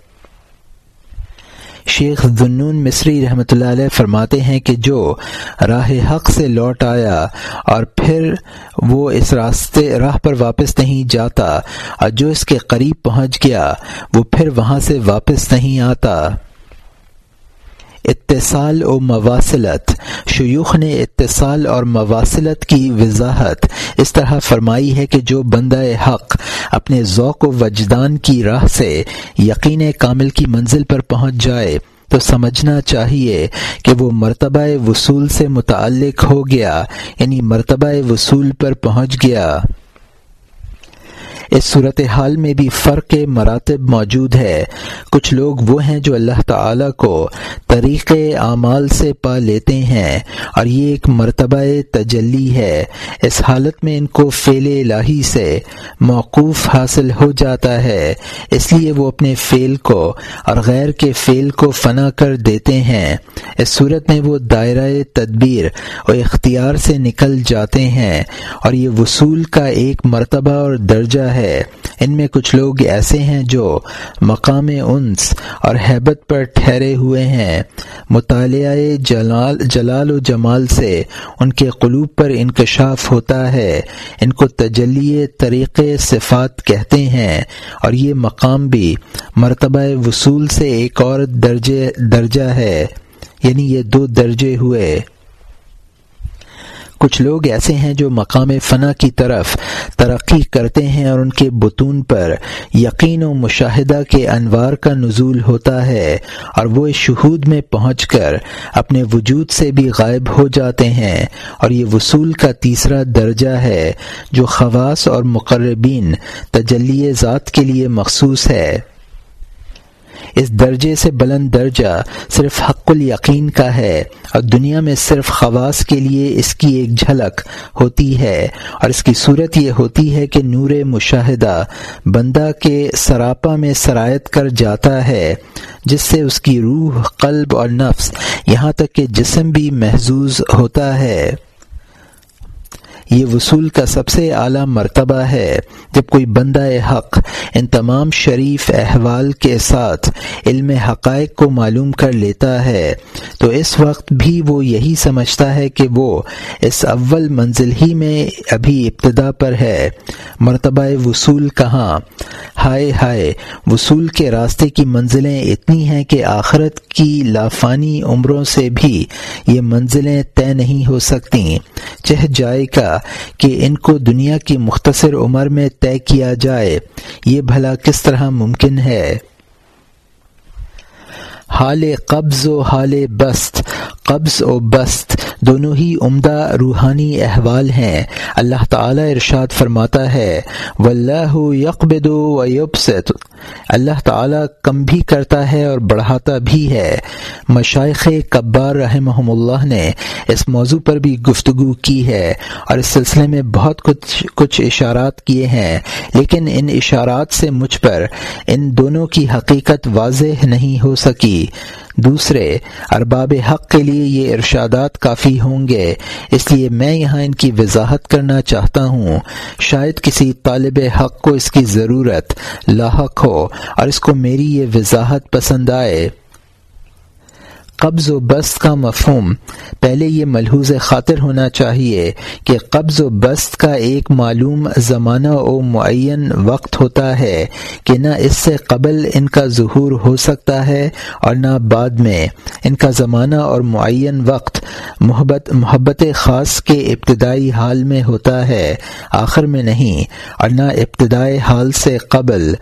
شیخ ذنون مصری رحمۃ اللہ علیہ فرماتے ہیں کہ جو راہ حق سے لوٹ آیا اور پھر وہ اس راستے راہ پر واپس نہیں جاتا اور جو اس کے قریب پہنچ گیا وہ پھر وہاں سے واپس نہیں آتا۔ اتصال و مواصلت، شیوخ نے اتصال اور مواصلت کی وضاحت۔ اس طرح فرمائی ہے کہ جو بندہ حق اپنے ذوق و وجدان کی راہ سے یقین کامل کی منزل پر پہنچ جائے، تو سمجھنا چاہیے کہ وہ مرتبہ وصول سے متعلق ہو گیا یعنی مرتبہ وصول پر پہنچ گیا۔ اس صورت حال میں بھی فرق مراتب موجود ہے۔ کچھ لوگ وہ ہیں جو اللہ تعالی کو طریق اعمال سے پا لیتے ہیں اور یہ ایک مرتبہ تجلی ہے۔ اس حالت میں ان کو فعل الہی سے موقوف حاصل ہو جاتا ہے۔ اس لیے وہ اپنے فعل کو اور غیر کے فعل کو فنا کر دیتے ہیں۔ اس صورت میں وہ دائرہ تدبیر اور اختیار سے نکل جاتے ہیں اور یہ وصول کا ایک مرتبہ اور درجہ ہے۔ ہے۔ ان میں کچھ لوگ ایسے ہیں جو مقام انس اور حیبت پر ٹھہرے ہوئے ہیں۔ مطالعہ جلال جلال و جمال سے ان کے قلوب پر انکشاف ہوتا ہے۔ ان کو تجلی طریق صفات کہتے ہیں اور یہ مقام بھی مرتبہ وصول سے ایک اور درجے، درجہ ہے۔ یعنی یہ دو درجے ہوئے۔ کچھ لوگ ایسے ہیں جو مقام فنا کی طرف ترقی کرتے ہیں اور ان کے بتون پر یقین و مشاہدہ کے انوار کا نزول ہوتا ہے اور وہ اس شہود میں پہنچ کر اپنے وجود سے بھی غائب ہو جاتے ہیں اور یہ وصول کا تیسرا درجہ ہے جو خواص اور مقربین تجلی ذات کے لیے مخصوص ہے۔ اس درجے سے بلند درجہ صرف حق الیقین کا ہے اور دنیا میں صرف خواص کے لیے اس کی ایک جھلک ہوتی ہے اور اس کی صورت یہ ہوتی ہے کہ نور مشاہدہ بندہ کے سراپا میں سرایت کر جاتا ہے، جس سے اس کی روح، قلب اور نفس یہاں تک کہ جسم بھی محظوظ ہوتا ہے۔ یہ وصول کا سب سے اعلیٰ مرتبہ ہے۔ جب کوئی بندہ حق، ان تمام شریف احوال کے ساتھ علم حقائق کو معلوم کر لیتا ہے، تو اس وقت بھی وہ یہی سمجھتا ہے کہ وہ اس اول منزل ہی میں ابھی ابتدا پر ہے۔ مرتبہ وصول کہاں؟ ہائے ہائے، وصول کے راستے کی منزلیں اتنی ہیں کہ آخرت کی لافانی عمروں سے بھی یہ منزلیں طے نہیں ہو سکتی چہ جائے گا کہ ان کو دنیا کی مختصر عمر میں طے کیا جائے۔ یہ بھلا کس طرح ممکن ہے؟ حال قبض و حال بست۔ قبض و بست دونوں ہی عمدہ روحانی احوال ہیں۔ اللہ تعالی ارشاد فرماتا ہے، واللہ یقبد و یبسط۔ اللہ تعالیٰ کم بھی کرتا ہے اور بڑھاتا بھی ہے۔ مشائق کبار رحم اللہ نے اس موضوع پر بھی گفتگو کی ہے اور اس سلسلے میں بہت کچھ کچھ اشارات کیے ہیں۔ لیکن ان اشارات سے مجھ پر ان دونوں کی حقیقت واضح نہیں ہو سکی۔ دوسرے، ارباب حق کے لیے یہ ارشادات کافی ہوں گے، اس لیے میں یہاں ان کی وضاحت کرنا چاہتا ہوں۔ شاید کسی طالب حق کو اس کی ضرورت لاحق ہو اور اس کو میری یہ وضاحت پسند آئے۔ قبض و بست کا مفہوم۔ پہلے یہ ملحوظ خاطر ہونا چاہیے کہ قبض و بست کا ایک معلوم زمانہ و معین وقت ہوتا ہے کہ نہ اس سے قبل ان کا ظہور ہو سکتا ہے اور نہ بعد میں۔ ان کا زمانہ اور معین وقت محبت محبت خاص کے ابتدائی حال میں ہوتا ہے، آخر میں نہیں، اور نہ ابتدائی حال سے قبل۔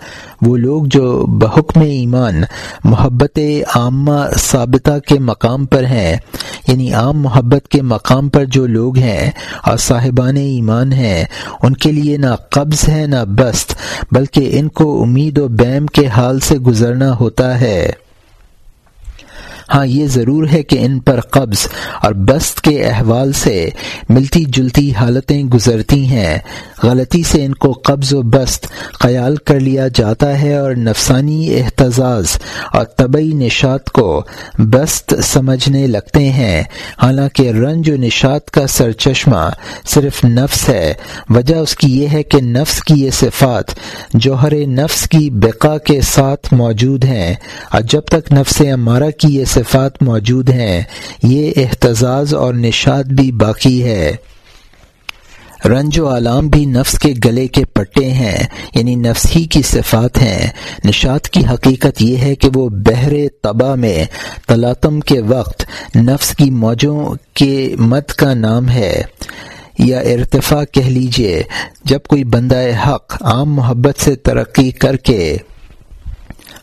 وہ لوگ جو بحکم ایمان، محبت عامہ ثابتہ کے مقام پر ہیں یعنی عام محبت کے مقام پر جو لوگ ہیں اور صاحبان ایمان ہیں، ان کے لیے نہ قبض ہے نہ بست، بلکہ ان کو امید و بیم کے حال سے گزرنا ہوتا ہے۔ ہاں یہ ضرور ہے کہ ان پر قبض اور بست کے احوال سے ملتی جلتی حالتیں گزرتی ہیں۔ غلطی سے ان کو قبض و بست خیال کر لیا جاتا ہے اور نفسانی احتجاج اور طبی نشات کو بست سمجھنے لگتے ہیں۔ حالانکہ رنج و نشات کا سرچشمہ صرف نفس ہے۔ وجہ اس کی یہ ہے کہ نفس کی یہ صفات جوہر نفس کی بقا کے ساتھ موجود ہیں اور جب تک نفس امارہ کی یہ صفات موجود ہیں۔ یہ احتجاج اور نشات بھی باقی ہے۔ رنج و علام بھی نفس کے گلے کے پٹے ہیں یعنی نفس ہی کی صفات ہیں۔ نشات کی حقیقت یہ ہے کہ وہ بحر طبع میں تلاطم کے وقت نفس کی موجوں کے مت کا نام ہے۔ یا ارتفاع کہہ لیجیے، جب کوئی بندہ حق، عام محبت سے ترقی کر کے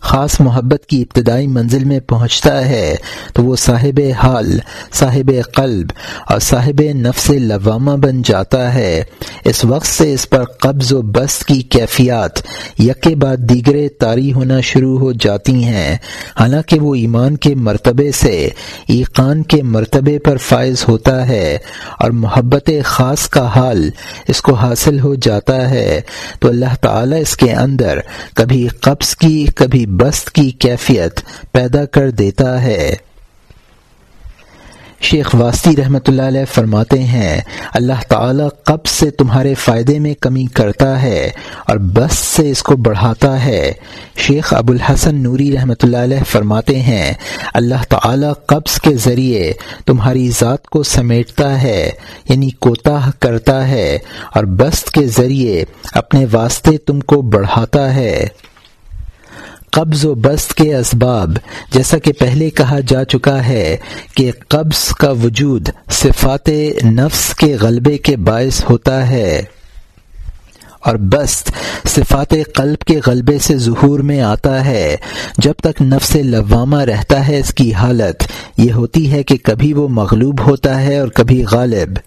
خاص محبت کی ابتدائی منزل میں پہنچتا ہے، تو وہ صاحب حال، صاحب قلب اور صاحب نفس لوامہ بن جاتا ہے۔ اس وقت سے اس پر قبض و بست کی کیفیات یکے بعد دیگرے طاری ہونا شروع ہو جاتی ہیں۔ حالانکہ وہ ایمان کے مرتبے سے ایقان کے مرتبے پر فائز ہوتا ہے اور محبت خاص کا حال اس کو حاصل ہو جاتا ہے۔ تو اللہ تعالی اس کے اندر کبھی قبض کی، کبھی بست کی کیفیت پیدا کر دیتا ہے۔ شیخ واسطی رحمۃ اللہ علیہ فرماتے ہیں، اللہ تعالی قبض سے تمہارے فائدے میں کمی کرتا ہے اور بس سے اس کو بڑھاتا ہے۔ شیخ ابو الحسن نوری رحمۃ اللہ علیہ فرماتے ہیں، اللہ تعالی قبض کے ذریعے تمہاری ذات کو سمیٹتا ہے یعنی کوتاہ کرتا ہے اور بست کے ذریعے اپنے واسطے تم کو بڑھاتا ہے۔ قبض و بست کے اسباب، جیسا کہ پہلے کہا جا چکا ہے کہ قبض کا وجود صفات نفس کے غلبے کے باعث ہوتا ہے۔ اور بست صفات قلب کے غلبے سے ظہور میں آتا ہے۔ جب تک نفس لوامہ رہتا ہے اس کی حالت، یہ ہوتی ہے کہ کبھی وہ مغلوب ہوتا ہے اور کبھی غالب۔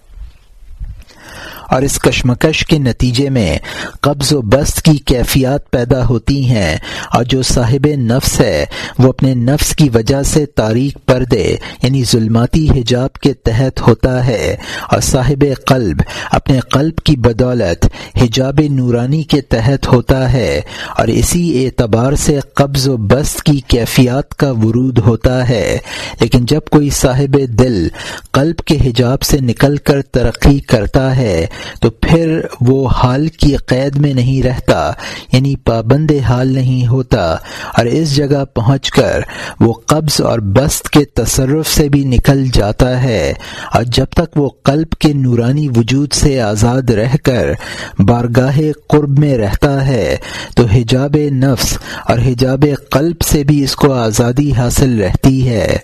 اور اس کشمکش کے نتیجے میں قبض و بست کی کیفیات پیدا ہوتی ہیں اور جو صاحب نفس ہے، وہ اپنے نفس کی وجہ سے تاریخ پردے یعنی ظلماتی حجاب کے تحت ہوتا ہے اور صاحب قلب اپنے قلب کی بدولت حجاب نورانی کے تحت ہوتا ہے اور اسی اعتبار سے قبض و بست کی کیفیات کا ورود ہوتا ہے۔ لیکن جب کوئی صاحب دل قلب کے حجاب سے نکل کر ترقی کرتا ہے تو پھر وہ حال کی قید میں نہیں رہتا یعنی پابند حال نہیں ہوتا۔ اور اس جگہ پہنچ کر وہ قبض اور بست کے تصرف سے بھی نکل جاتا ہے۔ اور جب تک وہ قلب کے نورانی وجود سے آزاد رہ کر بارگاہ قرب میں رہتا ہے، تو حجاب نفس اور حجاب قلب سے بھی اس کو آزادی حاصل رہتی ہے۔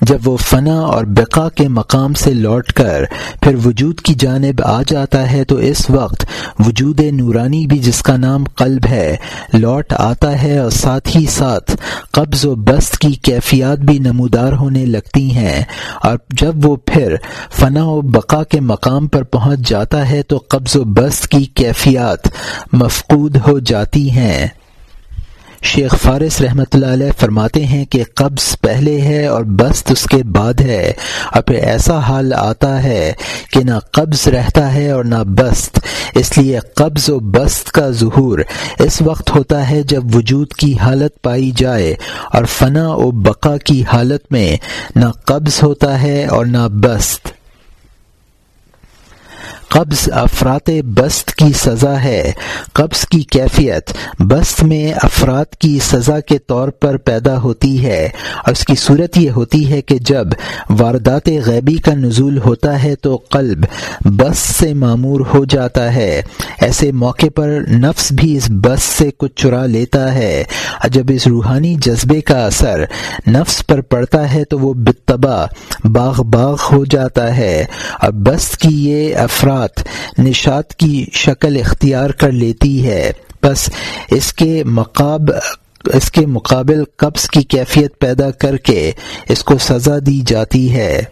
جب وہ فنا اور بقا کے مقام سے لوٹ کر پھر وجود کی جانب آ جاتا ہے تو اس وقت وجود نورانی بھی جس کا نام قلب ہے، لوٹ آتا ہے اور ساتھ ہی ساتھ قبض و بست کی کیفیات بھی نمودار ہونے لگتی ہیں۔ اور جب وہ پھر فنا و بقا کے مقام پر پہنچ جاتا ہے تو قبض و بست کی کیفیات مفقود ہو جاتی ہیں۔ شیخ فارس رحمۃ اللہ علیہ فرماتے ہیں کہ قبض پہلے ہے اور بست اس کے بعد ہے۔ اور پھر ایسا حال آتا ہے کہ نہ قبض رہتا ہے اور نہ بست۔ اس لیے قبض و بست کا ظہور اس وقت ہوتا ہے جب وجود کی حالت پائی جائے اور فنا و بقا کی حالت میں نہ قبض ہوتا ہے اور نہ بست۔ قبض افراد بست کی سزا ہے۔ قبض کی کیفیت۔ بست میں افراد کی سزا کے طور پر پیدا ہوتی ہے۔ اور اس کی صورت یہ ہوتی ہے کہ جب واردات غیبی کا نزول ہوتا ہے تو قلب بس سے معمور ہو جاتا ہے۔ ایسے موقع پر نفس بھی اس بس سے کچھ چرا لیتا ہے۔ اور جب اس روحانی جذبے کا اثر نفس پر پڑتا ہے تو وہ بتبا باغ باغ ہو جاتا ہے۔ اور بست کی یہ افراد نشات کی شکل اختیار کر لیتی ہے۔ بس اس کے مقاب، اس کے مقابل قبض کی کیفیت پیدا کر کے اس کو سزا دی جاتی ہے۔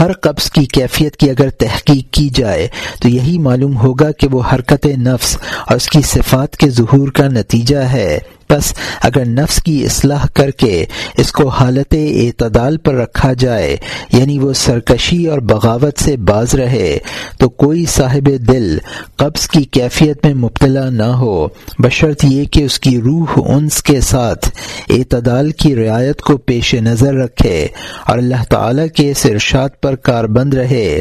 ہر قبض کی کیفیت کی اگر تحقیق کی جائے تو یہی معلوم ہوگا کہ وہ حرکت نفس اور اس کی صفات کے ظہور کا نتیجہ ہے۔ بس اگر نفس کی اصلاح کر کے اس کو حالت اعتدال پر رکھا جائے یعنی وہ سرکشی اور بغاوت سے باز رہے، تو کوئی صاحب دل قبض کی کیفیت میں مبتلا نہ ہو۔ بشرط یہ کہ اس کی روح انس کے ساتھ اعتدال کی رعایت کو پیش نظر رکھے اور اللہ تعالی کے اس ارشاد پر کاربند رہے۔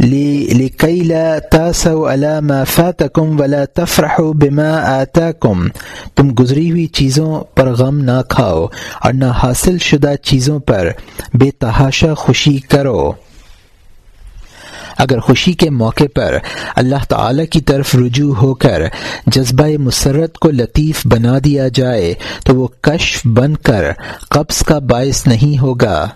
لكي لا تاسوا على ما فاتكم ولا تفرحوا بما آتاكم تم گزری ہوئی چیزوں پر غم نہ کھاؤ اور نہ حاصل شدہ چیزوں پر بے تحاشا خوشی کرو۔ اگر خوشی کے موقع پر اللہ تعالی کی طرف رجوع ہو کر جذبہ مسرت کو لطیف بنا دیا جائے تو وہ کشف بن کر قبض کا باعث نہیں ہوگا۔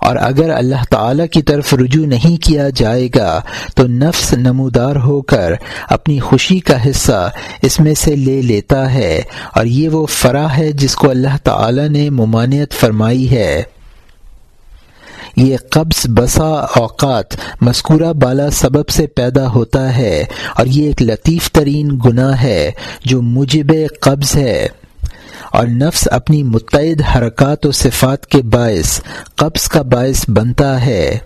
اور اگر اللہ تعالی کی طرف رجوع نہیں کیا جائے گا، تو نفس نمودار ہو کر اپنی خوشی کا حصہ اس میں سے لے لیتا ہے۔ اور یہ وہ فراہ ہے جس کو اللہ تعالی نے ممانعت فرمائی ہے۔ یہ قبض بسا اوقات مذکورہ بالا سبب سے پیدا ہوتا ہے اور یہ ایک لطیف ترین گناہ ہے جو مجب قبض ہے۔ اور نفس اپنی متعد حرکات و صفات کے باعث قبض کا باعث بنتا ہے۔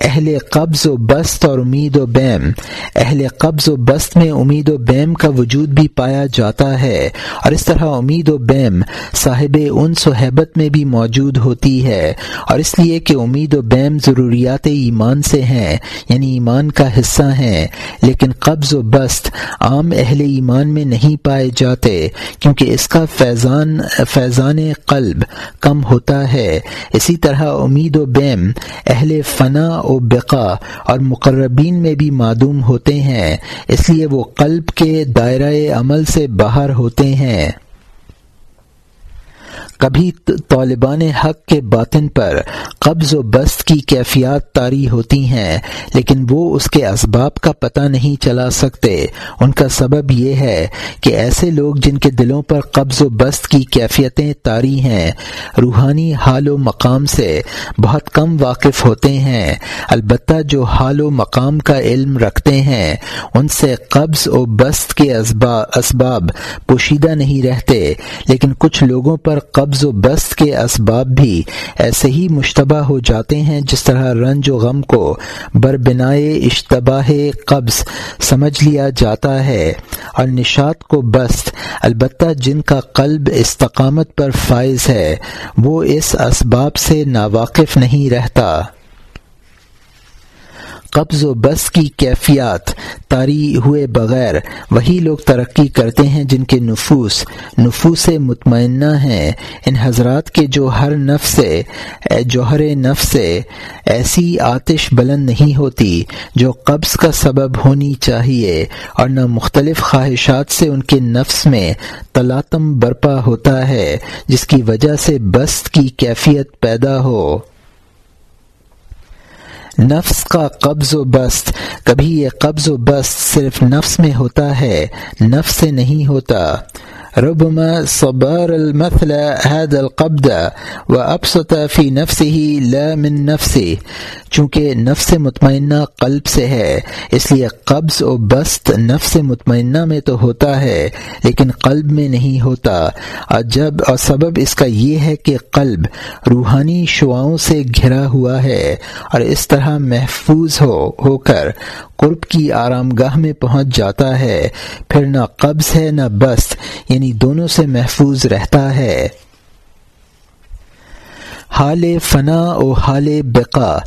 اہل قبض و بست اور امید و بیم۔ اہل قبض و بست میں امید و بیم کا وجود بھی پایا جاتا ہے اور اس طرح امید و بیم صاحب انس و حیبت میں بھی موجود ہوتی ہے اور اس لیے کہ امید و بیم ضروریات ایمان سے ہیں یعنی ایمان کا حصہ ہیں۔ لیکن قبض و بست عام اہل ایمان میں نہیں پائے جاتے کیونکہ اس کا فیضان فیضان قلب کم ہوتا ہے۔ اسی طرح امید و بیم اہل فنا و بقا اور مقربین میں بھی معدوم ہوتے ہیں، اس لیے وہ قلب کے دائرہ عمل سے باہر ہوتے ہیں۔ کبھی طالبان حق کے باطن پر قبض و بست کی کیفیات طاری ہوتی ہیں، لیکن وہ اس کے اسباب کا پتہ نہیں چلا سکتے۔ ان کا سبب یہ ہے کہ ایسے لوگ جن کے دلوں پر قبض و بست کی کیفیتیں طاری ہیں، روحانی حال و مقام سے بہت کم واقف ہوتے ہیں۔ البتہ جو حال و مقام کا علم رکھتے ہیں، ان سے قبض و بست کے اسباب پوشیدہ نہیں رہتے، لیکن کچھ لوگوں پر قبض قبض و بست کے اسباب بھی ایسے ہی مشتبہ ہو جاتے ہیں جس طرح رنج و غم کو بربنائے اشتباہ قبض سمجھ لیا جاتا ہے اور نشاط کو بست، البتہ جن کا قلب استقامت پر فائز ہے، وہ اس اسباب سے ناواقف نہیں رہتا۔ قبض و بس کی کیفیات طاری ہوئے بغیر وہی لوگ ترقی کرتے ہیں جن کے نفوس نفوس مطمئنہ ہیں۔ ان حضرات کے جو ہر نفس سے جوہر نفس سے ایسی آتش بلند نہیں ہوتی جو قبض کا سبب ہونی چاہیے اور نہ مختلف خواہشات سے ان کے نفس میں تلاتم برپا ہوتا ہے، جس کی وجہ سے بست کی کیفیت پیدا ہو۔ نفس کا قبض و بست۔ کبھی یہ قبض و بست صرف نفس میں ہوتا ہے، نفس سے نہیں ہوتا۔ ربما صبر المثل هذا القبض وابسط في نفسه لا من نفسه. چونکہ نفس مطمئنہ قلب سے ہے، اس لیے قبض و بست نفس مطمئنہ میں تو ہوتا ہے، لیکن قلب میں نہیں ہوتا۔ اور جب، اور سبب اس کا یہ ہے کہ قلب روحانی شعاؤں سے گھرا ہوا ہے اور اس طرح محفوظ ہو ہو کر قرب کی آرام گاہ میں پہنچ جاتا ہے۔ پھر نہ قبض ہے، نہ بست یعنی دونوں سے محفوظ رہتا ہے۔ حال فنا و حال بقا۔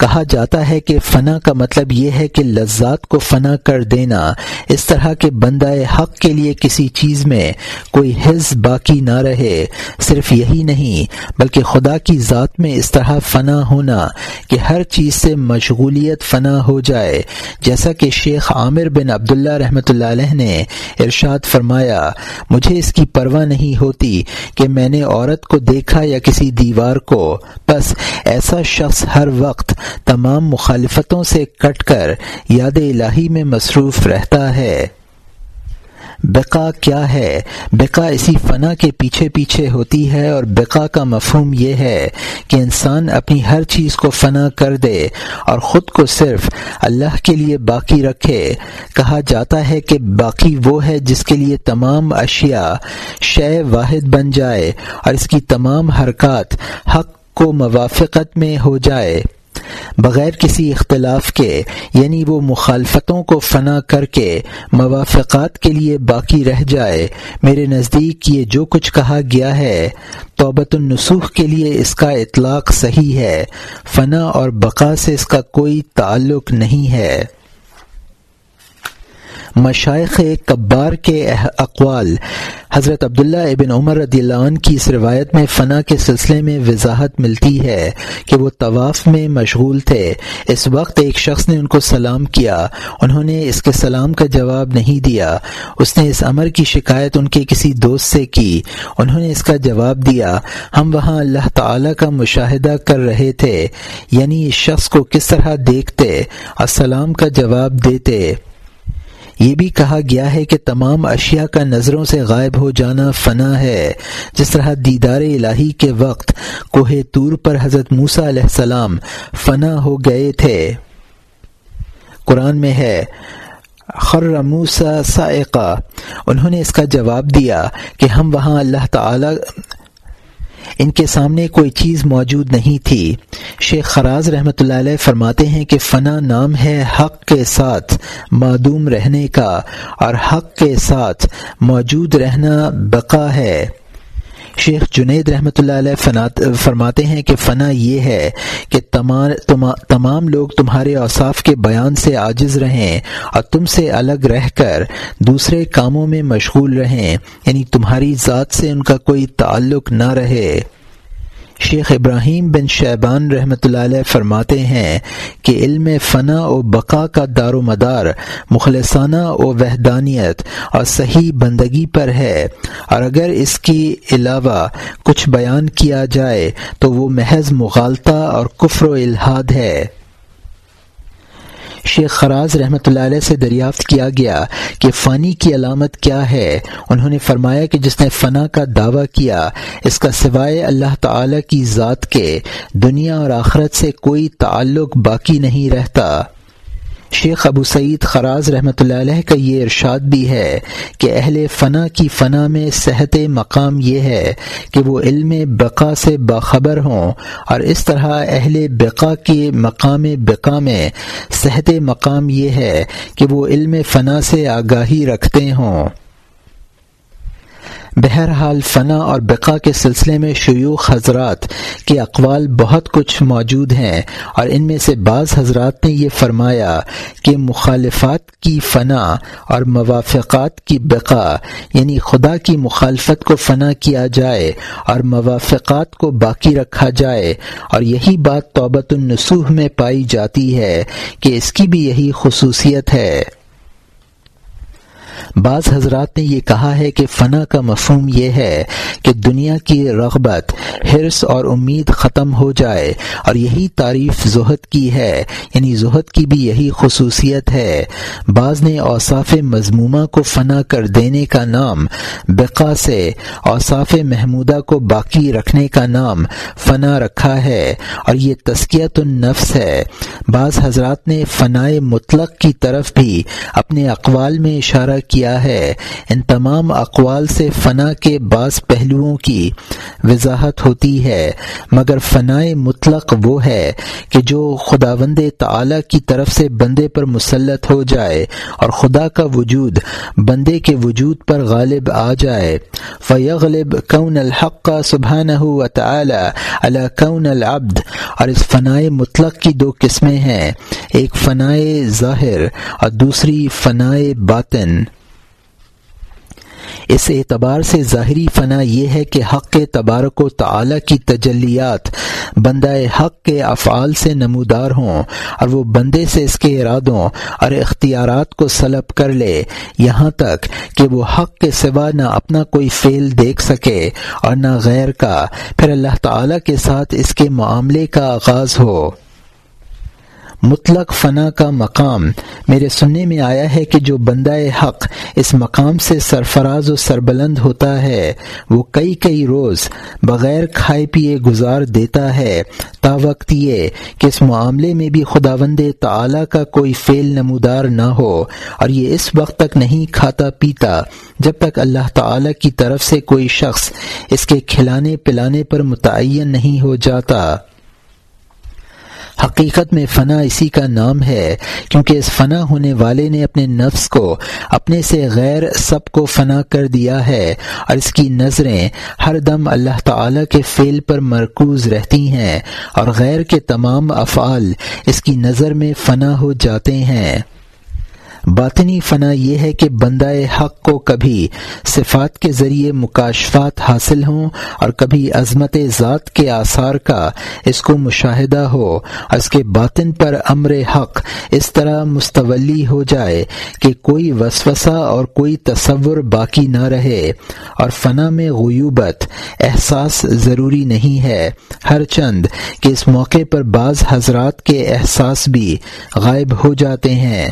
کہا جاتا ہے کہ فنا کا مطلب یہ ہے کہ لذات کو فنا کر دینا، اس طرح کے بندہ حق کے لیے کسی چیز میں کوئی حز باقی نہ رہے۔ صرف یہی نہیں، بلکہ خدا کی ذات میں اس طرح فنا ہونا کہ ہر چیز سے مشغولیت فنا ہو جائے۔ جیسا کہ شیخ عامر بن عبداللہ رحمۃ اللہ علیہ نے ارشاد فرمایا، مجھے اس کی پرواہ نہیں ہوتی کہ میں نے عورت کو دیکھا یا کسی دیوار کو۔ بس ایسا شخص ہر وقت تمام مخالفتوں سے کٹ کر یاد الہی میں مصروف رہتا ہے۔ بقا کیا ہے؟ بقا اسی فنا کے پیچھے پیچھے ہوتی ہے اور بقا کا مفہوم یہ ہے کہ انسان اپنی ہر چیز کو فنا کر دے اور خود کو صرف اللہ کے لیے باقی رکھے۔ کہا جاتا ہے کہ باقی وہ ہے جس کے لیے تمام اشیاء شے واحد بن جائے اور اس کی تمام حرکات حق کو موافقت میں ہو جائے۔ بغیر کسی اختلاف کے یعنی وہ مخالفتوں کو فنا کر کے موافقات کے لیے باقی رہ جائے۔ میرے نزدیک یہ جو کچھ کہا گیا ہے، توبت النسوخ کے لیے اس کا اطلاق صحیح ہے۔ فنا اور بقا سے اس کا کوئی تعلق نہیں ہے۔ مشائق کبار کے اقوال۔ حضرت عبداللہ ابن عمر رضی اللہ عنہ کی اس روایت میں فنا کے سلسلے میں وضاحت ملتی ہے کہ وہ طواف میں مشغول تھے۔ اس وقت ایک شخص نے ان کو سلام کیا۔ انہوں نے اس کے سلام کا جواب نہیں دیا۔ اس نے اس امر کی شکایت ان کے کسی دوست سے کی۔ انہوں نے اس کا جواب دیا، ہم وہاں اللہ تعالی کا مشاہدہ کر رہے تھے یعنی اس شخص کو کس طرح دیکھتے اور سلام کا جواب دیتے۔ یہ بھی کہا گیا ہے کہ تمام اشیاء کا نظروں سے غائب ہو جانا فنا ہے۔ جس طرح دیدار الہی کے وقت کوہ تور پر حضرت موسا علیہ السلام فنا ہو گئے تھے۔ قرآن میں ہے، خر موسا سائقہ۔ انہوں نے اس کا جواب دیا کہ ہم وہاں اللہ تعالی ان کے سامنے کوئی چیز موجود نہیں تھی۔ شیخ خراز رحمۃ اللہ علیہ فرماتے ہیں کہ فنا نام ہے حق کے ساتھ معدوم رہنے کا اور حق کے ساتھ موجود رہنا بقا ہے۔ شیخ جنید رحمۃ اللہ علیہ فرماتے ہیں کہ فنا یہ ہے کہ تمام لوگ تمہارے اوصاف کے بیان سے عاجز رہیں اور تم سے الگ رہ کر دوسرے کاموں میں مشغول رہیں یعنی تمہاری ذات سے ان کا کوئی تعلق نہ رہے۔ شیخ ابراہیم بن شیبان رحمۃ اللہ علیہ فرماتے ہیں کہ علم فنا و بقا کا دار و مدار مخلصانہ و وحدانیت اور صحیح بندگی پر ہے۔ اور اگر اس کے علاوہ کچھ بیان کیا جائے تو وہ محض مغالطہ اور کفر و الحاد ہے۔ شیخ خراز رحمۃ اللہ علیہ سے دریافت کیا گیا کہ فانی کی علامت کیا ہے۔ انہوں نے فرمایا کہ جس نے فنا کا دعویٰ کیا، اس کا سوائے اللہ تعالی کی ذات کے دنیا اور آخرت سے کوئی تعلق باقی نہیں رہتا۔ شیخ ابو سعید خراز رحمۃ اللہ علیہ کا یہ ارشاد بھی ہے کہ اہل فنا کی فنا میں صحت مقام یہ ہے کہ وہ علم بقا سے باخبر ہوں اور اس طرح اہل بقا کے مقام بقا میں صحت مقام یہ ہے کہ وہ علم فنا سے آگاہی رکھتے ہوں۔ بہرحال فنا اور بقا کے سلسلے میں شیوخ حضرات کے اقوال بہت کچھ موجود ہیں اور ان میں سے بعض حضرات نے یہ فرمایا کہ مخالفات کی فنا اور موافقات کی بقا یعنی خدا کی مخالفت کو فنا کیا جائے اور موافقات کو باقی رکھا جائے، اور یہی بات توبت النسوح میں پائی جاتی ہے کہ اس کی بھی یہی خصوصیت ہے۔ بعض حضرات نے یہ کہا ہے کہ فنا کا مفہوم یہ ہے کہ دنیا کی رغبت، حرص اور امید ختم ہو جائے اور یہی تعریف زہد کی ہے یعنی زہد کی بھی یہی خصوصیت ہے۔ بعض نے اوصاف مضمومہ کو فنا کر دینے کا نام، بقا سے اوصاف محمودہ کو باقی رکھنے کا نام فنا رکھا ہے اور یہ تسکیت النفس ہے۔ بعض حضرات نے فنائے مطلق کی طرف بھی اپنے اقوال میں اشارہ کیا ہے۔ ان تمام اقوال سے فنا کے بعض پہلوؤں کی وضاحت ہوتی ہے، مگر فنائے مطلق وہ ہے کہ جو خدا وند کی طرف سے بندے پر مسلط ہو جائے اور خدا کا وجود بندے کے وجود پر غالب آ جائے۔ فیغلب کون الحق کا سبحان ہو اللہ کون العبد اور اس فنائے مطلق کی دو قسمیں ہیں، ایک فنائے ظاہر اور دوسری فنائے باطن۔ اس اعتبار سے ظاہری فنا یہ ہے کہ حق کے تبارک و تعالی کی تجلیات بندہ حق کے افعال سے نمودار ہوں اور وہ بندے سے اس کے ارادوں اور اختیارات کو سلب کر لے، یہاں تک کہ وہ حق کے سوا نہ اپنا کوئی فعل دیکھ سکے اور نہ غیر کا، پھر اللہ تعالی کے ساتھ اس کے معاملے کا آغاز ہو۔ مطلق فنا کا مقام میرے سننے میں آیا ہے کہ جو بندہ حق اس مقام سے سرفراز و سربلند ہوتا ہے، وہ کئی کئی روز بغیر کھائے پیے گزار دیتا ہے۔ تا وقت یہ کہ اس معاملے میں بھی خداوند تعالی کا کوئی فعل نمودار نہ ہو اور یہ اس وقت تک نہیں کھاتا پیتا جب تک اللہ تعالی کی طرف سے کوئی شخص اس کے کھلانے پلانے پر متعین نہیں ہو جاتا۔ حقیقت میں فنا اسی کا نام ہے، کیونکہ اس فنا ہونے والے نے اپنے نفس کو اپنے سے غیر سب کو فنا کر دیا ہے اور اس کی نظریں ہر دم اللہ تعالی کے فعل پر مرکوز رہتی ہیں اور غیر کے تمام افعال اس کی نظر میں فنا ہو جاتے ہیں۔ باطنی فنا یہ ہے کہ بندہ حق کو کبھی صفات کے ذریعے مکاشفات حاصل ہوں اور کبھی عظمت ذات کے آثار کا اس کو مشاہدہ ہو اور اس کے باطن پر امر حق اس طرح مستولی ہو جائے کہ کوئی وسوسہ اور کوئی تصور باقی نہ رہے اور فنا میں غیوبت احساس ضروری نہیں ہے۔ ہر چند کہ اس موقع پر بعض حضرات کے احساس بھی غائب ہو جاتے ہیں۔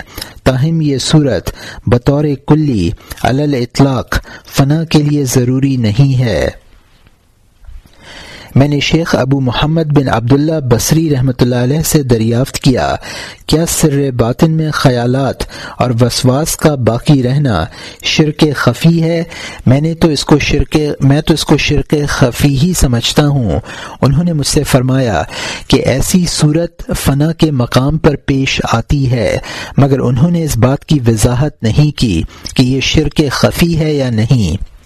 تاہم یہ صورت بطور کلی علل اطلاق فنا کے لیے ضروری نہیں ہے۔ میں نے شیخ ابو محمد بن عبداللہ بصری رحمۃ اللہ علیہ سے دریافت کیا کیا سر باطن میں خیالات اور وسواس کا باقی رہنا شرک خفی ہے؟ میں نے تو اس کو شرک، میں تو اس کو شرک خفی ہی سمجھتا ہوں۔ انہوں نے مجھ سے فرمایا کہ ایسی صورت فنا کے مقام پر پیش آتی ہے، مگر انہوں نے اس بات کی وضاحت نہیں کی کہ یہ شرک خفی ہے یا نہیں۔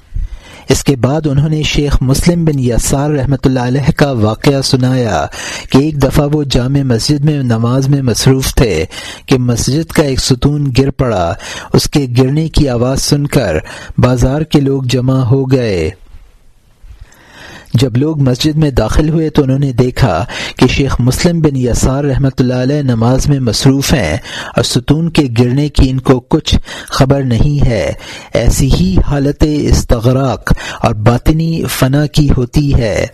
اس کے بعد انہوں نے شیخ مسلم بن یسار رحمۃ اللہ علیہ کا واقعہ سنایا کہ ایک دفعہ وہ جامع مسجد میں نماز میں مصروف تھے کہ مسجد کا ایک ستون گر پڑا، اس کے گرنے کی آواز سن کر بازار کے لوگ جمع ہو گئے۔ جب لوگ مسجد میں داخل ہوئے تو انہوں نے دیکھا کہ شیخ مسلم بن یسار رحمۃ اللہ علیہ نماز میں مصروف ہیں اور ستون کے گرنے کی ان کو کچھ خبر نہیں ہے۔ ایسی ہی حالت استغراق اور باطنی فنا کی ہوتی ہے۔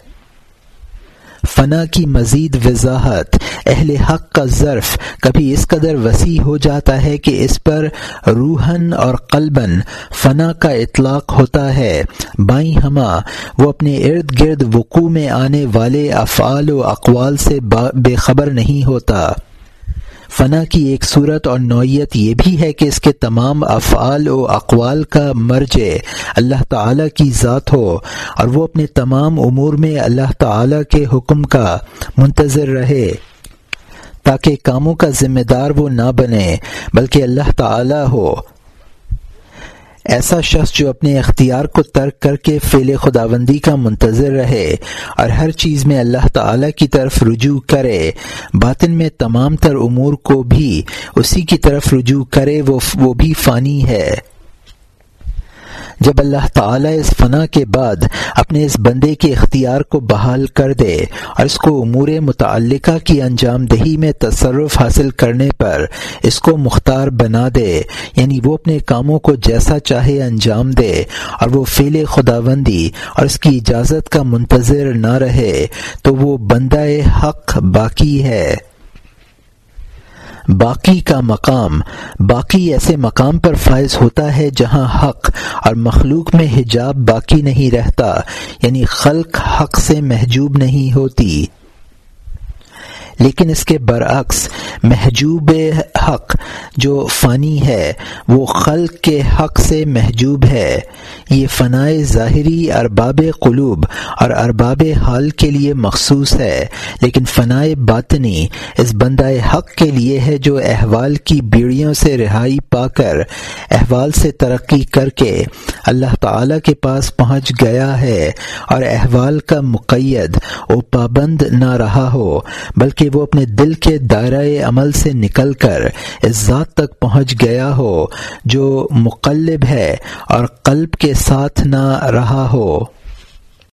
فنا کی مزید وضاحت۔ اہل حق کا ظرف کبھی اس قدر وسیع ہو جاتا ہے کہ اس پر روحن اور قلبن فنا کا اطلاق ہوتا ہے۔ بائیں ہما، وہ اپنے ارد گرد وقوع میں آنے والے افعال و اقوال سے بے خبر نہیں ہوتا۔ فنا کی ایک صورت اور نوعیت یہ بھی ہے کہ اس کے تمام افعال و اقوال کا مرجع اللہ تعالی کی ذات ہو اور وہ اپنے تمام امور میں اللہ تعالی کے حکم کا منتظر رہے تاکہ کاموں کا ذمہ دار وہ نہ بنے، بلکہ اللہ تعالی ہو۔ ایسا شخص جو اپنے اختیار کو ترک کر کے فعل خداوندی کا منتظر رہے اور ہر چیز میں اللہ تعالی کی طرف رجوع کرے، باطن میں تمام تر امور کو بھی اسی کی طرف رجوع کرے، وہ وہ بھی فانی ہے۔ جب اللہ تعالی اس فنا کے بعد اپنے اس بندے کے اختیار کو بحال کر دے اور اس کو امور متعلقہ کی انجام دہی میں تصرف حاصل کرنے پر اس کو مختار بنا دے یعنی وہ اپنے کاموں کو جیسا چاہے انجام دے اور وہ فیل خداوندی اور اس کی اجازت کا منتظر نہ رہے، تو وہ بندہ حق باقی ہے۔ باقی کا مقام، باقی ایسے مقام پر فائز ہوتا ہے جہاں حق اور مخلوق میں حجاب باقی نہیں رہتا یعنی خلق حق سے محجوب نہیں ہوتی۔ لیکن اس کے برعکس محجوب حق جو فانی ہے، وہ خلق کے حق سے محجوب ہے۔ یہ فنائے ظاہری ارباب قلوب اور ارباب حال کے لیے مخصوص ہے، لیکن فنائے باطنی اس بندہ حق کے لیے ہے جو احوال کی بیڑیوں سے رہائی پا کر، احوال سے ترقی کر کے اللہ تعالی کے پاس پہنچ گیا ہے اور احوال کا مقید و پابند نہ رہا ہو، بلکہ وہ اپنے دل کے دائرۂ عمل سے نکل کر اس ذات تک پہنچ گیا ہو جو مقلب ہے اور قلب کے ساتھ نہ رہا ہو۔